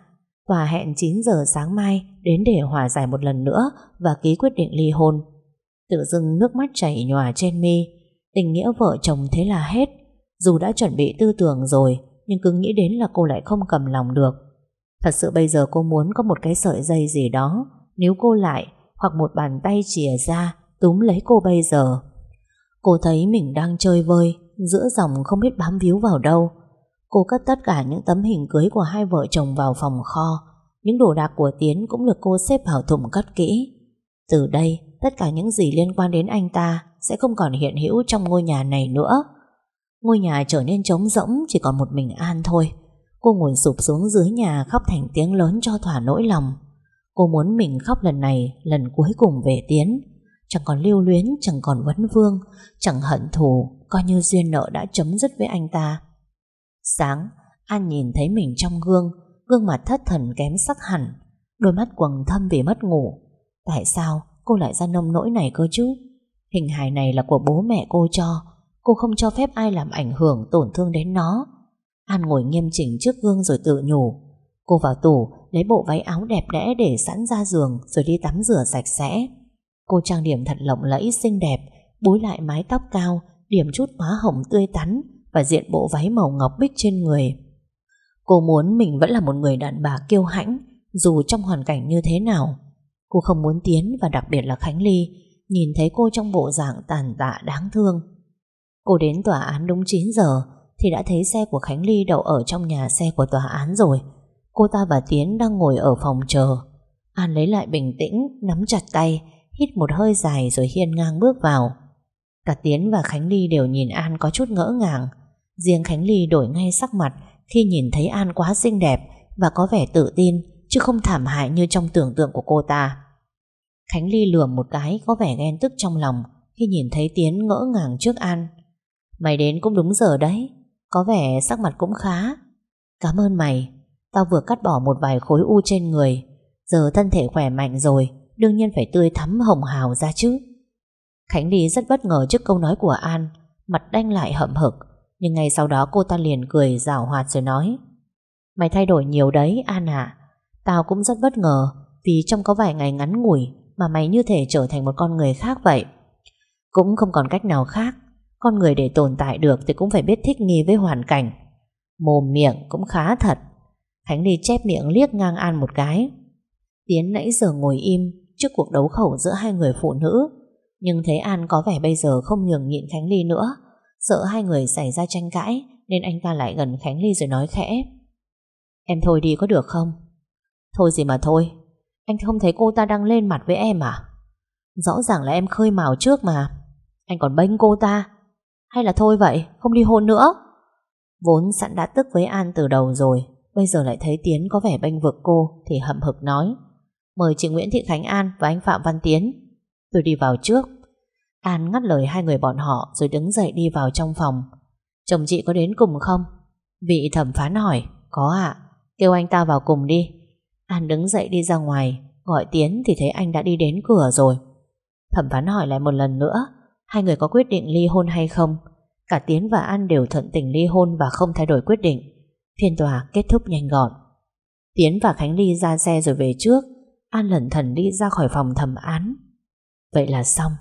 Tòa hẹn 9 giờ sáng mai Đến để hòa giải một lần nữa Và ký quyết định ly hôn. Tự dưng nước mắt chảy nhòa trên mi. Tình nghĩa vợ chồng thế là hết. Dù đã chuẩn bị tư tưởng rồi, Nhưng cứ nghĩ đến là cô lại không cầm lòng được. Thật sự bây giờ cô muốn có một cái sợi dây gì đó. Nếu cô lại, Hoặc một bàn tay chìa ra, Túm lấy cô bây giờ. Cô thấy mình đang chơi vơi, Giữa dòng không biết bám víu vào đâu. Cô cất tất cả những tấm hình cưới Của hai vợ chồng vào phòng kho Những đồ đạc của Tiến cũng được cô xếp vào thùng cất kỹ Từ đây tất cả những gì liên quan đến anh ta sẽ không còn hiện hữu trong ngôi nhà này nữa. Ngôi nhà trở nên trống rỗng chỉ còn một mình An thôi. Cô ngồi sụp xuống dưới nhà khóc thành tiếng lớn cho thỏa nỗi lòng. Cô muốn mình khóc lần này, lần cuối cùng về Tiến. Chẳng còn lưu luyến, chẳng còn vấn vương, chẳng hận thù, coi như duyên nợ đã chấm dứt với anh ta. Sáng, An nhìn thấy mình trong gương, gương mặt thất thần kém sắc hẳn, đôi mắt quầng thâm vì mất ngủ. Tại sao cô lại ra nông nỗi này cơ chứ? Hình hài này là của bố mẹ cô cho Cô không cho phép ai làm ảnh hưởng Tổn thương đến nó An ngồi nghiêm chỉnh trước gương rồi tự nhủ Cô vào tủ lấy bộ váy áo đẹp đẽ để sẵn ra giường rồi đi tắm rửa sạch sẽ. Cô trang điểm thật lộng lẫy xinh đẹp, búi lại mái tóc cao, điểm chút má hồng tươi tắn và diện bộ váy màu ngọc bích trên người. Cô muốn mình vẫn là một người đàn bà kiêu hãnh, dù trong hoàn cảnh như thế nào. Cô không muốn Tiến và đặc biệt là Khánh Ly nhìn thấy cô trong bộ dạng tàn tạ đáng thương. Cô đến tòa án đúng 9 giờ thì đã thấy xe của Khánh Ly đậu ở trong nhà xe của tòa án rồi. Cô ta và Tiến đang ngồi ở phòng chờ. An lấy lại bình tĩnh, nắm chặt tay, hít một hơi dài rồi hiên ngang bước vào. Cả Tiến và Khánh Ly đều nhìn An có chút ngỡ ngàng. Riêng Khánh Ly đổi ngay sắc mặt khi nhìn thấy An quá xinh đẹp và có vẻ tự tin chứ không thảm hại như trong tưởng tượng của cô ta. Khánh Ly lườm một cái có vẻ ghen tức trong lòng khi nhìn thấy Tiến ngỡ ngàng trước An. Mày đến cũng đúng giờ đấy, có vẻ sắc mặt cũng khá. Cảm ơn mày, tao vừa cắt bỏ một vài khối u trên người, giờ thân thể khỏe mạnh rồi, đương nhiên phải tươi thắm hồng hào ra chứ. Khánh Ly rất bất ngờ trước câu nói của An, mặt đanh lại hậm hực, nhưng ngay sau đó cô ta liền cười rảo hoạt rồi nói, Mày thay đổi nhiều đấy, An ạ. Tao cũng rất bất ngờ Vì trong có vài ngày ngắn ngủi Mà mày như thể trở thành một con người khác vậy. Cũng không còn cách nào khác, Con người để tồn tại được Thì cũng phải biết thích nghi với hoàn cảnh. Mồm miệng cũng khá thật. Khánh Ly chép miệng liếc ngang An một cái. Tiến nãy giờ ngồi im Trước cuộc đấu khẩu giữa hai người phụ nữ, Nhưng thấy An có vẻ bây giờ không nhường nhịn Khánh Ly nữa. Sợ hai người xảy ra tranh cãi, Nên anh ta lại gần Khánh Ly rồi nói khẽ. Em thôi đi có được không? Thôi gì mà thôi. Anh không thấy cô ta đang lên mặt với em à? Rõ ràng là em khơi mào trước mà. Anh còn bênh cô ta. Hay là thôi vậy, Không đi hôn nữa. Vốn sẵn đã tức với An từ đầu rồi, Bây giờ lại thấy Tiến có vẻ bênh vực cô, Thì hậm hực nói. Mời chị Nguyễn Thị Khánh An và anh Phạm Văn Tiến. Tôi đi vào trước. An ngắt lời hai người bọn họ Rồi đứng dậy đi vào trong phòng. Chồng chị có đến cùng không? Vị thẩm phán hỏi. Có ạ. Kêu anh ta vào cùng đi. An đứng dậy đi ra ngoài, Gọi Tiến thì thấy anh đã đi đến cửa rồi. Thẩm phán hỏi lại một lần nữa, Hai người có quyết định ly hôn hay không? Cả Tiến và An đều thuận tình ly hôn Và không thay đổi quyết định. Phiên tòa kết thúc nhanh gọn. Tiến và Khánh Ly ra xe rồi về trước. An lẩn thần đi ra khỏi phòng thẩm án. Vậy là xong.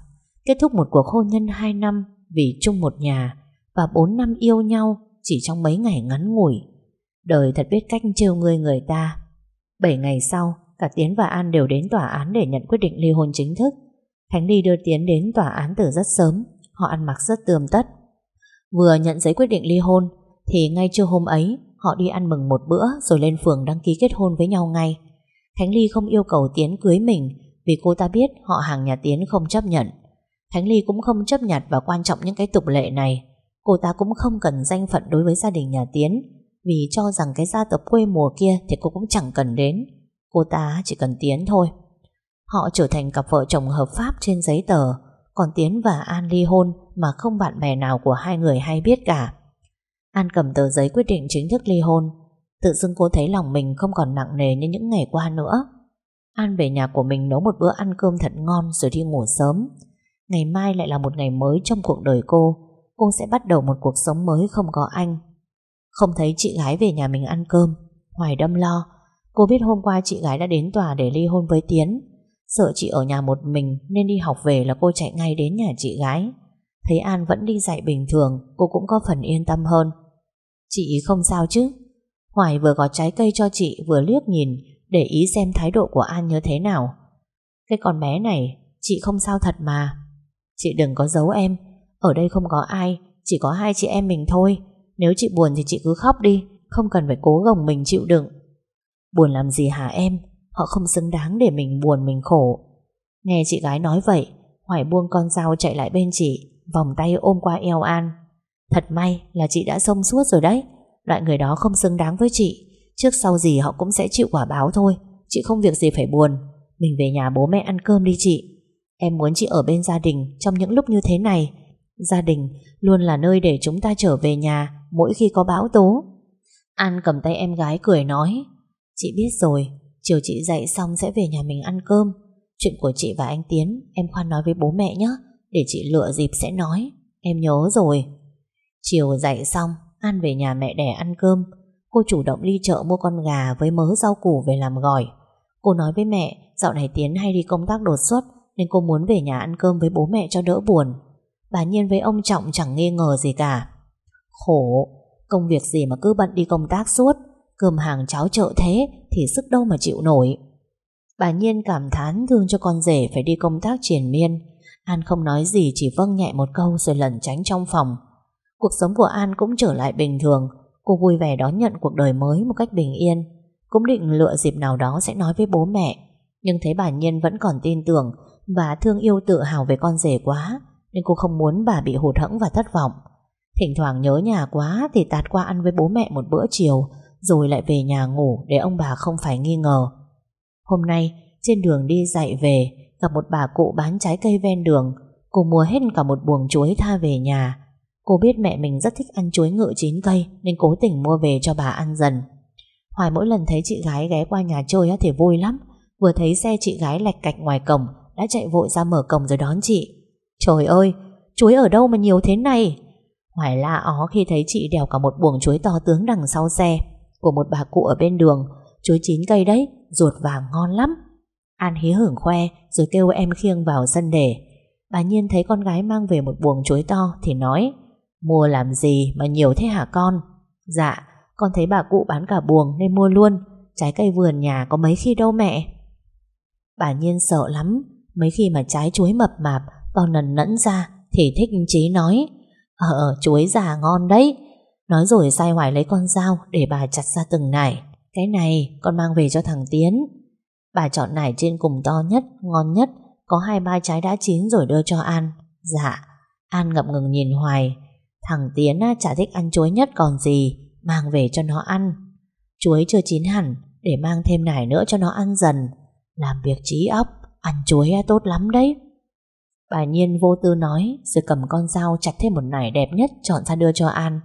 Kết thúc một cuộc hôn nhân 2 năm Vì chung một nhà Và 4 năm yêu nhau Chỉ trong mấy ngày ngắn ngủi. Đời thật biết cách trêu người người ta. 7 ngày sau, Cả Tiến và An đều đến tòa án để nhận quyết định ly hôn chính thức. Khánh Ly đưa Tiến đến tòa án từ rất sớm, Họ ăn mặc rất tươm tất. Vừa nhận giấy quyết định ly hôn, Thì ngay trưa hôm ấy, Họ đi ăn mừng một bữa Rồi lên phường đăng ký kết hôn với nhau ngay. Khánh Ly không yêu cầu Tiến cưới mình Vì cô ta biết họ hàng nhà Tiến không chấp nhận. Khánh Ly cũng không chấp nhận và quan trọng những cái tục lệ này Cô ta cũng không cần danh phận đối với gia đình nhà Tiến vì cho rằng cái gia tộc quê mùa kia thì cô cũng chẳng cần đến. Cô ta chỉ cần Tiến thôi. Họ trở thành cặp vợ chồng hợp pháp trên giấy tờ, còn Tiến và An ly hôn mà không bạn bè nào của hai người hay biết cả. An cầm tờ giấy quyết định chính thức ly hôn. Tự dưng cô thấy lòng mình không còn nặng nề như những ngày qua nữa. An về nhà của mình nấu một bữa ăn cơm thật ngon rồi đi ngủ sớm. Ngày mai lại là một ngày mới trong cuộc đời cô. Cô sẽ bắt đầu một cuộc sống mới không có anh. Không thấy chị gái về nhà mình ăn cơm. Hoài đâm lo. Cô biết hôm qua chị gái đã đến tòa để ly hôn với Tiến. Sợ chị ở nhà một mình Nên đi học về là cô chạy ngay đến nhà chị gái. Thấy An vẫn đi dạy bình thường, Cô cũng có phần yên tâm hơn. Chị không sao chứ? Hoài vừa có trái cây cho chị, Vừa liếc nhìn, Để ý xem thái độ của An như thế nào. Cái con bé này, Chị không sao thật mà. Chị đừng có giấu em. Ở đây không có ai, Chỉ có hai chị em mình thôi. Nếu chị buồn thì chị cứ khóc đi, Không cần phải cố gồng mình chịu đựng. Buồn làm gì hả em? Họ không xứng đáng để mình buồn mình khổ. Nghe chị gái nói vậy, Hoài buông con dao chạy lại bên chị, Vòng tay ôm qua eo An. Thật may là chị đã xông suốt rồi đấy. Loại người đó không xứng đáng với chị. Trước sau gì họ cũng sẽ chịu quả báo thôi. Chị không việc gì phải buồn. Mình về nhà bố mẹ ăn cơm đi chị. Em muốn chị ở bên gia đình Trong những lúc như thế này Gia đình luôn là nơi để chúng ta trở về nhà mỗi khi có bão tố. An cầm tay em gái cười nói Chị biết rồi, chiều chị dậy xong sẽ về nhà mình ăn cơm. Chuyện của chị và anh Tiến em khoan nói với bố mẹ nhé, để chị lựa dịp sẽ nói. Em nhớ rồi. Chiều dậy xong, An về nhà mẹ đẻ ăn cơm. Cô chủ động đi chợ mua con gà với mớ rau củ về làm gỏi. Cô nói với mẹ dạo này Tiến hay đi công tác đột xuất nên cô muốn về nhà ăn cơm với bố mẹ cho đỡ buồn. Bà Nhiên với ông Trọng chẳng nghi ngờ gì cả. Khổ, công việc gì mà cứ bận đi công tác suốt, cơm hàng cháo chợ thế thì sức đâu mà chịu nổi. Bà Nhiên cảm thán thương cho con rể phải đi công tác triền miên. An không nói gì chỉ vâng nhẹ một câu rồi lẩn tránh trong phòng. Cuộc sống của An cũng trở lại bình thường. Cô vui vẻ đón nhận cuộc đời mới một cách bình yên. Cũng định lựa dịp nào đó sẽ nói với bố mẹ. Nhưng thấy bà Nhiên vẫn còn tin tưởng bà thương yêu tự hào về con rể quá nên cô không muốn bà bị hụt hẫng và thất vọng. Thỉnh thoảng nhớ nhà quá thì tạt qua ăn với bố mẹ một bữa chiều rồi lại về nhà ngủ để ông bà không phải nghi ngờ. Hôm nay, trên đường đi dạy về, gặp một bà cụ bán trái cây ven đường. Cô mua hết cả một buồng chuối tha về nhà. Cô biết mẹ mình rất thích ăn chuối ngự chín cây nên cố tình mua về cho bà ăn dần. Hoài mỗi lần thấy chị gái ghé qua nhà chơi thì vui lắm. Vừa thấy xe chị gái lạch cạch ngoài cổng đã chạy vội ra mở cổng rồi đón chị. Trời ơi, chuối ở đâu mà nhiều thế này? Hoài la ó khi thấy chị đèo cả một buồng chuối to tướng đằng sau xe của một bà cụ ở bên đường. Chuối chín cây đấy, ruột vàng ngon lắm. An hí hưởng khoe rồi kêu em khiêng vào sân để. Bà Nhiên thấy con gái mang về một buồng chuối to thì nói Mua làm gì mà nhiều thế hả con? Dạ, con thấy bà cụ bán cả buồng nên mua luôn. Trái cây vườn nhà có mấy khi đâu mẹ. Bà Nhiên sợ lắm. Mấy khi mà trái chuối mập mạp to nần nẫn ra thì thích chí nói ờ, ờ, chuối già ngon đấy. Nói rồi sai hoài lấy con dao để bà chặt ra từng nải. Cái này con mang về cho thằng Tiến. Bà chọn nải trên cùng to nhất, ngon nhất, có hai ba trái đã chín rồi đưa cho An. Dạ, An ngập ngừng nhìn hoài. Thằng Tiến á, chả thích ăn chuối nhất còn gì, mang về cho nó ăn. Chuối chưa chín hẳn, để mang thêm nải nữa cho nó ăn dần. Làm việc trí óc, ăn chuối tốt lắm đấy. Bà Nhiên vô tư nói, rồi cầm con dao chặt thêm một nải đẹp nhất chọn ra đưa cho An.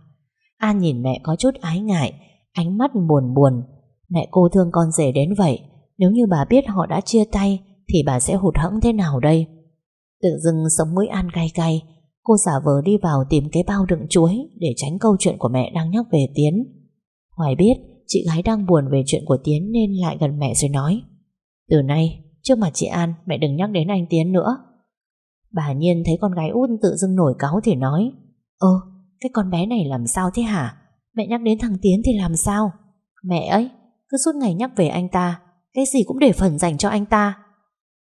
An nhìn mẹ có chút ái ngại, ánh mắt buồn buồn. Mẹ cô thương con rể đến vậy, nếu như bà biết họ đã chia tay Thì bà sẽ hụt hẫng thế nào đây Tự dưng sống mũi an cay cay Cô giả vờ đi vào tìm cái bao đựng chuối Để tránh câu chuyện của mẹ đang nhắc về Tiến Hoài biết Chị gái đang buồn về chuyện của Tiến Nên lại gần mẹ rồi nói Từ nay trước mặt chị An, Mẹ đừng nhắc đến anh Tiến nữa. Bà Nhiên thấy con gái út tự dưng nổi cáu Thì nói, Ơ, cái con bé này làm sao thế hả? Mẹ nhắc đến thằng Tiến thì làm sao? Mẹ ấy, cứ suốt ngày nhắc về anh ta, cái gì cũng để phần dành cho anh ta.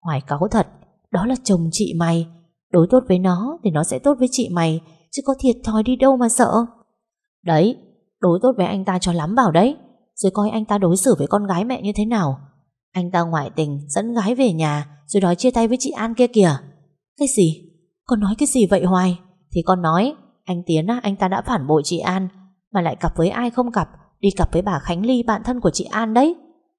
Hoài cáu thật, Đó là chồng chị mày. Đối tốt với nó thì nó sẽ tốt với chị mày, Chứ có thiệt thòi đi đâu mà sợ. Đấy, Đối tốt với anh ta cho lắm vào đấy. Rồi coi anh ta đối xử với con gái mẹ như thế nào. Anh ta ngoại tình Dẫn gái về nhà Rồi đòi chia tay với chị An kia kìa. Cái gì? Con nói cái gì vậy Hoài? Thì con nói Anh Tiến á, anh ta đã phản bội chị An Mà lại cặp với ai không cặp Đi cặp với bà Khánh Ly bạn thân của chị An đấy.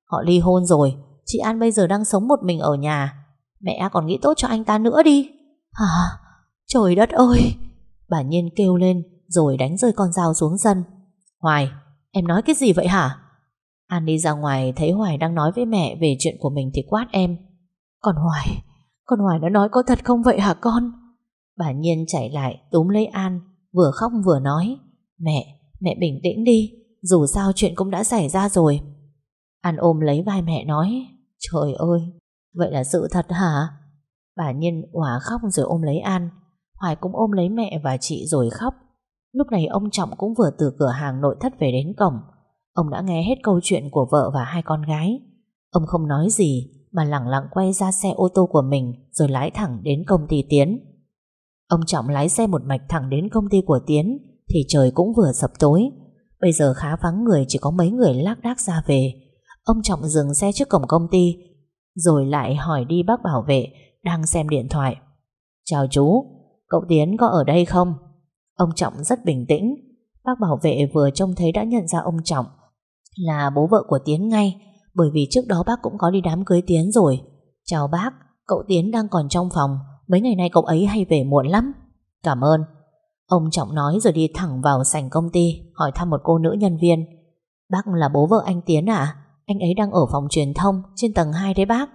Họ ly hôn rồi Chị An bây giờ đang sống một mình ở nhà. Mẹ còn nghĩ tốt cho anh ta nữa đi. Hả Trời đất ơi! Bà Nhiên kêu lên Rồi đánh rơi con dao xuống sân. Hoài em nói cái gì vậy hả? An đi ra ngoài thấy Hoài đang nói với mẹ Về chuyện của mình thì quát em. Còn Hoài Con Hoài nó nói có thật không vậy hả con? Bà Nhiên chạy lại túm lấy An Vừa khóc vừa nói. Mẹ, mẹ bình tĩnh đi Dù sao chuyện cũng đã xảy ra rồi. An ôm lấy vai mẹ nói Trời ơi, vậy là sự thật hả? Bà Nhiên hòa khóc rồi ôm lấy An. Hoài cũng ôm lấy mẹ và chị rồi khóc. Lúc này ông Trọng cũng vừa từ cửa hàng nội thất về đến cổng. Ông đã nghe hết câu chuyện của vợ và hai con gái. Ông không nói gì Mà lặng lặng quay ra xe ô tô của mình Rồi lái thẳng đến công ty Tiến. Ông Trọng lái xe một mạch thẳng đến công ty của Tiến Thì trời cũng vừa sập tối. Bây giờ khá vắng người Chỉ có mấy người lác đác ra về. Ông Trọng dừng xe trước cổng công ty Rồi lại hỏi đi bác bảo vệ Đang xem điện thoại. Chào chú, cậu Tiến có ở đây không? Ông Trọng rất bình tĩnh. Bác bảo vệ vừa trông thấy đã nhận ra ông Trọng là bố vợ của Tiến ngay, Bởi vì trước đó bác cũng có đi đám cưới Tiến rồi. Chào bác, Cậu Tiến đang còn trong phòng, Mấy ngày nay cậu ấy hay về muộn lắm. Cảm ơn. Ông Trọng nói rồi đi thẳng vào sảnh công ty, Hỏi thăm một cô nữ nhân viên. Bác là bố vợ anh Tiến à anh ấy đang ở phòng truyền thông, Trên tầng 2 đấy bác.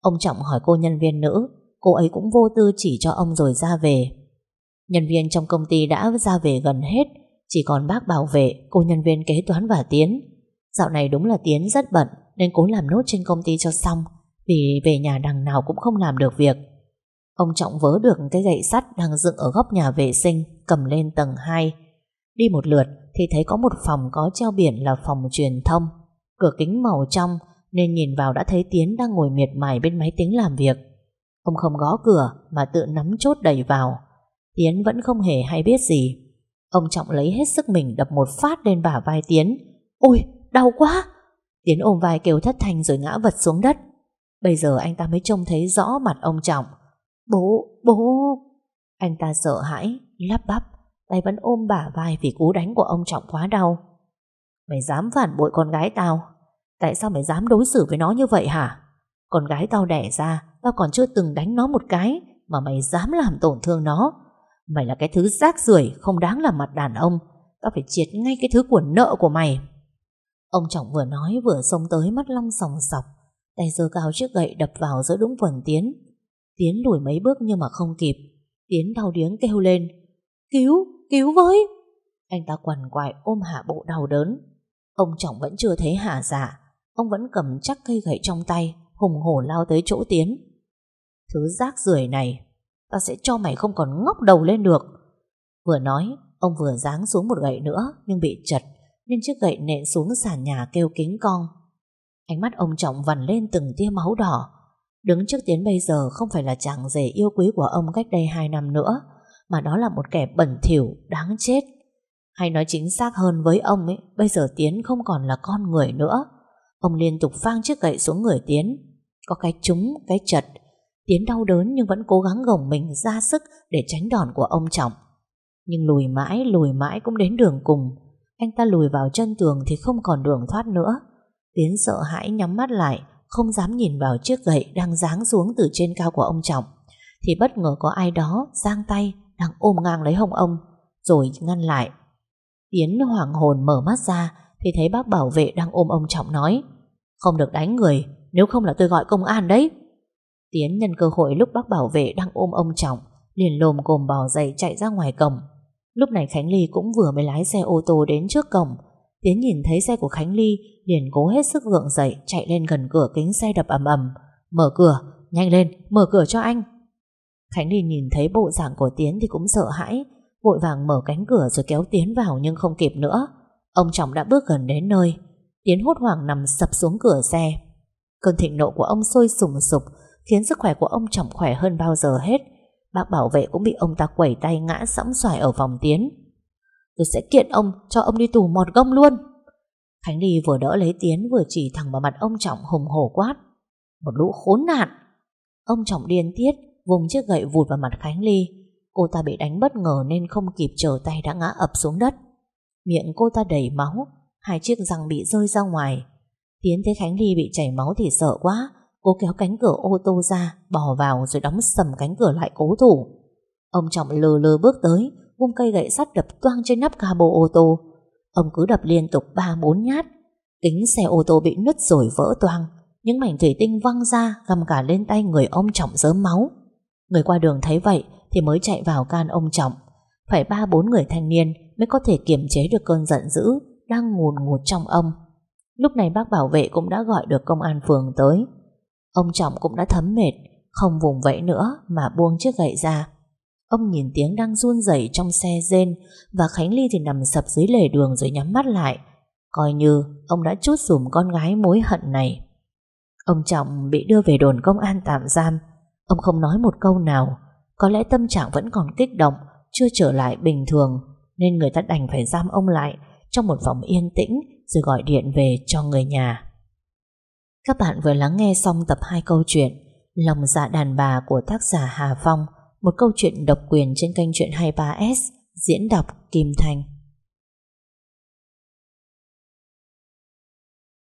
Ông Trọng hỏi cô nhân viên nữ, Cô ấy cũng vô tư chỉ cho ông rồi ra về. Nhân viên trong công ty đã ra về gần hết, Chỉ còn bác bảo vệ, Cô nhân viên kế toán và Tiến. Dạo này đúng là Tiến rất bận, Nên cố làm nốt trên công ty cho xong, Vì về nhà đằng nào cũng không làm được việc. Ông Trọng vớ được cái gậy sắt Đang dựng ở góc nhà vệ sinh, Cầm lên tầng 2 Đi một lượt thì thấy có một phòng có treo biển là phòng truyền thông. Cửa kính màu trong, Nên nhìn vào đã thấy Tiến đang ngồi miệt mài bên máy tính làm việc. Ông không gõ cửa Mà tự nắm chốt đẩy vào. Tiến vẫn không hề hay biết gì. Ông Trọng lấy hết sức mình đập một phát lên bả vai Tiến. Ôi đau quá. Tiến ôm vai kêu thất thanh rồi ngã vật xuống đất. Bây giờ anh ta mới trông thấy rõ mặt ông Trọng. Bố, bố. Anh ta sợ hãi, lắp bắp Tay vẫn ôm bả vai vì cú đánh của ông Trọng quá đau. Mày dám phản bội con gái tao? Tại sao mày dám đối xử với nó như vậy hả? Con gái tao đẻ ra Tao còn chưa từng đánh nó một cái Mà mày dám làm tổn thương nó. Mày là cái thứ rác rưởi Không đáng làm mặt đàn ông. Tao phải triệt ngay cái thứ của nợ của mày. Ông Trọng vừa nói vừa xông tới mắt long sòng sọc Tay giơ cao chiếc gậy đập vào giữa đúng quần Tiến. Tiến lùi mấy bước nhưng mà không kịp Tiến đau điếng kêu lên Cứu, cứu với! Anh ta quằn quại ôm hạ bộ đau đớn. Ông Trọng vẫn chưa thấy hạ dạ Ông vẫn cầm chắc cây gậy trong tay Hùng hổ lao tới chỗ Tiến. Thứ rác rưởi này ta sẽ cho mày không còn ngóc đầu lên được. Vừa nói Ông vừa giáng xuống một gậy nữa Nhưng bị chật. Nên chiếc gậy nện xuống sàn nhà kêu kính cong Ánh mắt ông Trọng vằn lên từng tia máu đỏ. Đứng trước Tiến bây giờ Không phải là chàng rể yêu quý của ông Cách đây hai năm nữa Mà đó là một kẻ bẩn thỉu đáng chết. Hay nói chính xác hơn với ông ấy Bây giờ Tiến không còn là con người nữa. Ông liên tục phang chiếc gậy xuống người Tiến. Có cái trúng, cái chật. Tiến đau đớn nhưng vẫn cố gắng gồng mình ra sức để tránh đòn của ông Trọng. Nhưng lùi mãi, lùi mãi cũng đến đường cùng. Anh ta lùi vào chân tường thì không còn đường thoát nữa. Tiến sợ hãi nhắm mắt lại, không dám nhìn vào chiếc gậy đang giáng xuống từ trên cao của ông Trọng. Thì bất ngờ có ai đó giang tay đang ôm ngang lấy hông ông, rồi ngăn lại. Tiến hoảng hồn mở mắt ra thì thấy bác bảo vệ đang ôm ông Trọng nói Không được đánh người, nếu không là tôi gọi công an đấy. Tiến nhân cơ hội lúc bác bảo vệ đang ôm ông Trọng liền lồm cồm bò dậy chạy ra ngoài cổng. Lúc này Khánh Ly cũng vừa mới lái xe ô tô đến trước cổng. Tiến nhìn thấy xe của Khánh Ly liền cố hết sức gượng dậy chạy lên gần cửa kính xe đập ầm ầm. Mở cửa, nhanh lên, mở cửa cho anh. Khánh Ly nhìn thấy bộ dạng của Tiến thì cũng sợ hãi, vội vàng mở cánh cửa rồi kéo Tiến vào nhưng không kịp nữa. Ông chồng đã bước gần đến nơi. Tiến hốt hoảng nằm sập xuống cửa xe. Cơn thịnh nộ của ông sôi sùng sục khiến sức khỏe của ông chồng khỏe hơn bao giờ hết. Bác bảo vệ cũng bị ông ta quẩy tay ngã sõng xoài ở vòng tiến. Tôi sẽ kiện ông cho ông đi tù mọt gông luôn. Khánh Ly vừa đỡ lấy Tiến vừa chỉ thẳng vào mặt ông Trọng hùng hổ quát. Một lũ khốn nạn. Ông Trọng điên tiết vùng chiếc gậy vụt vào mặt Khánh Ly. Cô ta bị đánh bất ngờ nên không kịp trở tay đã ngã ập xuống đất. Miệng cô ta đầy máu, hai chiếc răng bị rơi ra ngoài. Tiến thấy Khánh Ly bị chảy máu thì sợ quá, Cô kéo cánh cửa ô tô ra, Bỏ vào rồi đóng sầm cánh cửa lại cố thủ. Ông Trọng lờ lờ bước tới, Vung cây gậy sắt đập toang trên nắp cabo ô tô. Ông cứ đập liên tục ba bốn nhát. Kính xe ô tô bị nứt rồi vỡ toang. Những mảnh thủy tinh văng ra, Găm cả lên tay người ông Trọng dớm máu. Người qua đường thấy vậy Thì mới chạy vào can ông Trọng. Phải ba bốn người thanh niên Mới có thể kiềm chế được cơn giận dữ Đang ngùn ngụt trong ông. Lúc này bác bảo vệ cũng đã gọi được công an phường tới. Ông Trọng cũng đã thấm mệt, Không vùng vẫy nữa mà buông chiếc gậy ra. Ông nhìn tiếng đang run rẩy trong xe rên Và Khánh Ly thì nằm sập dưới lề đường rồi nhắm mắt lại. Coi như ông đã chút dùm con gái mối hận này. Ông Trọng bị đưa về đồn công an tạm giam. Ông không nói một câu nào. Có lẽ tâm trạng vẫn còn kích động, Chưa trở lại bình thường, Nên người ta đành phải giam ông lại Trong một phòng yên tĩnh Rồi gọi điện về cho người nhà các bạn vừa lắng nghe xong tập 2 câu chuyện Lòng dạ đàn bà của tác giả Hà Phong, Một câu chuyện độc quyền trên kênh truyện 23S Diễn đọc Kim Thành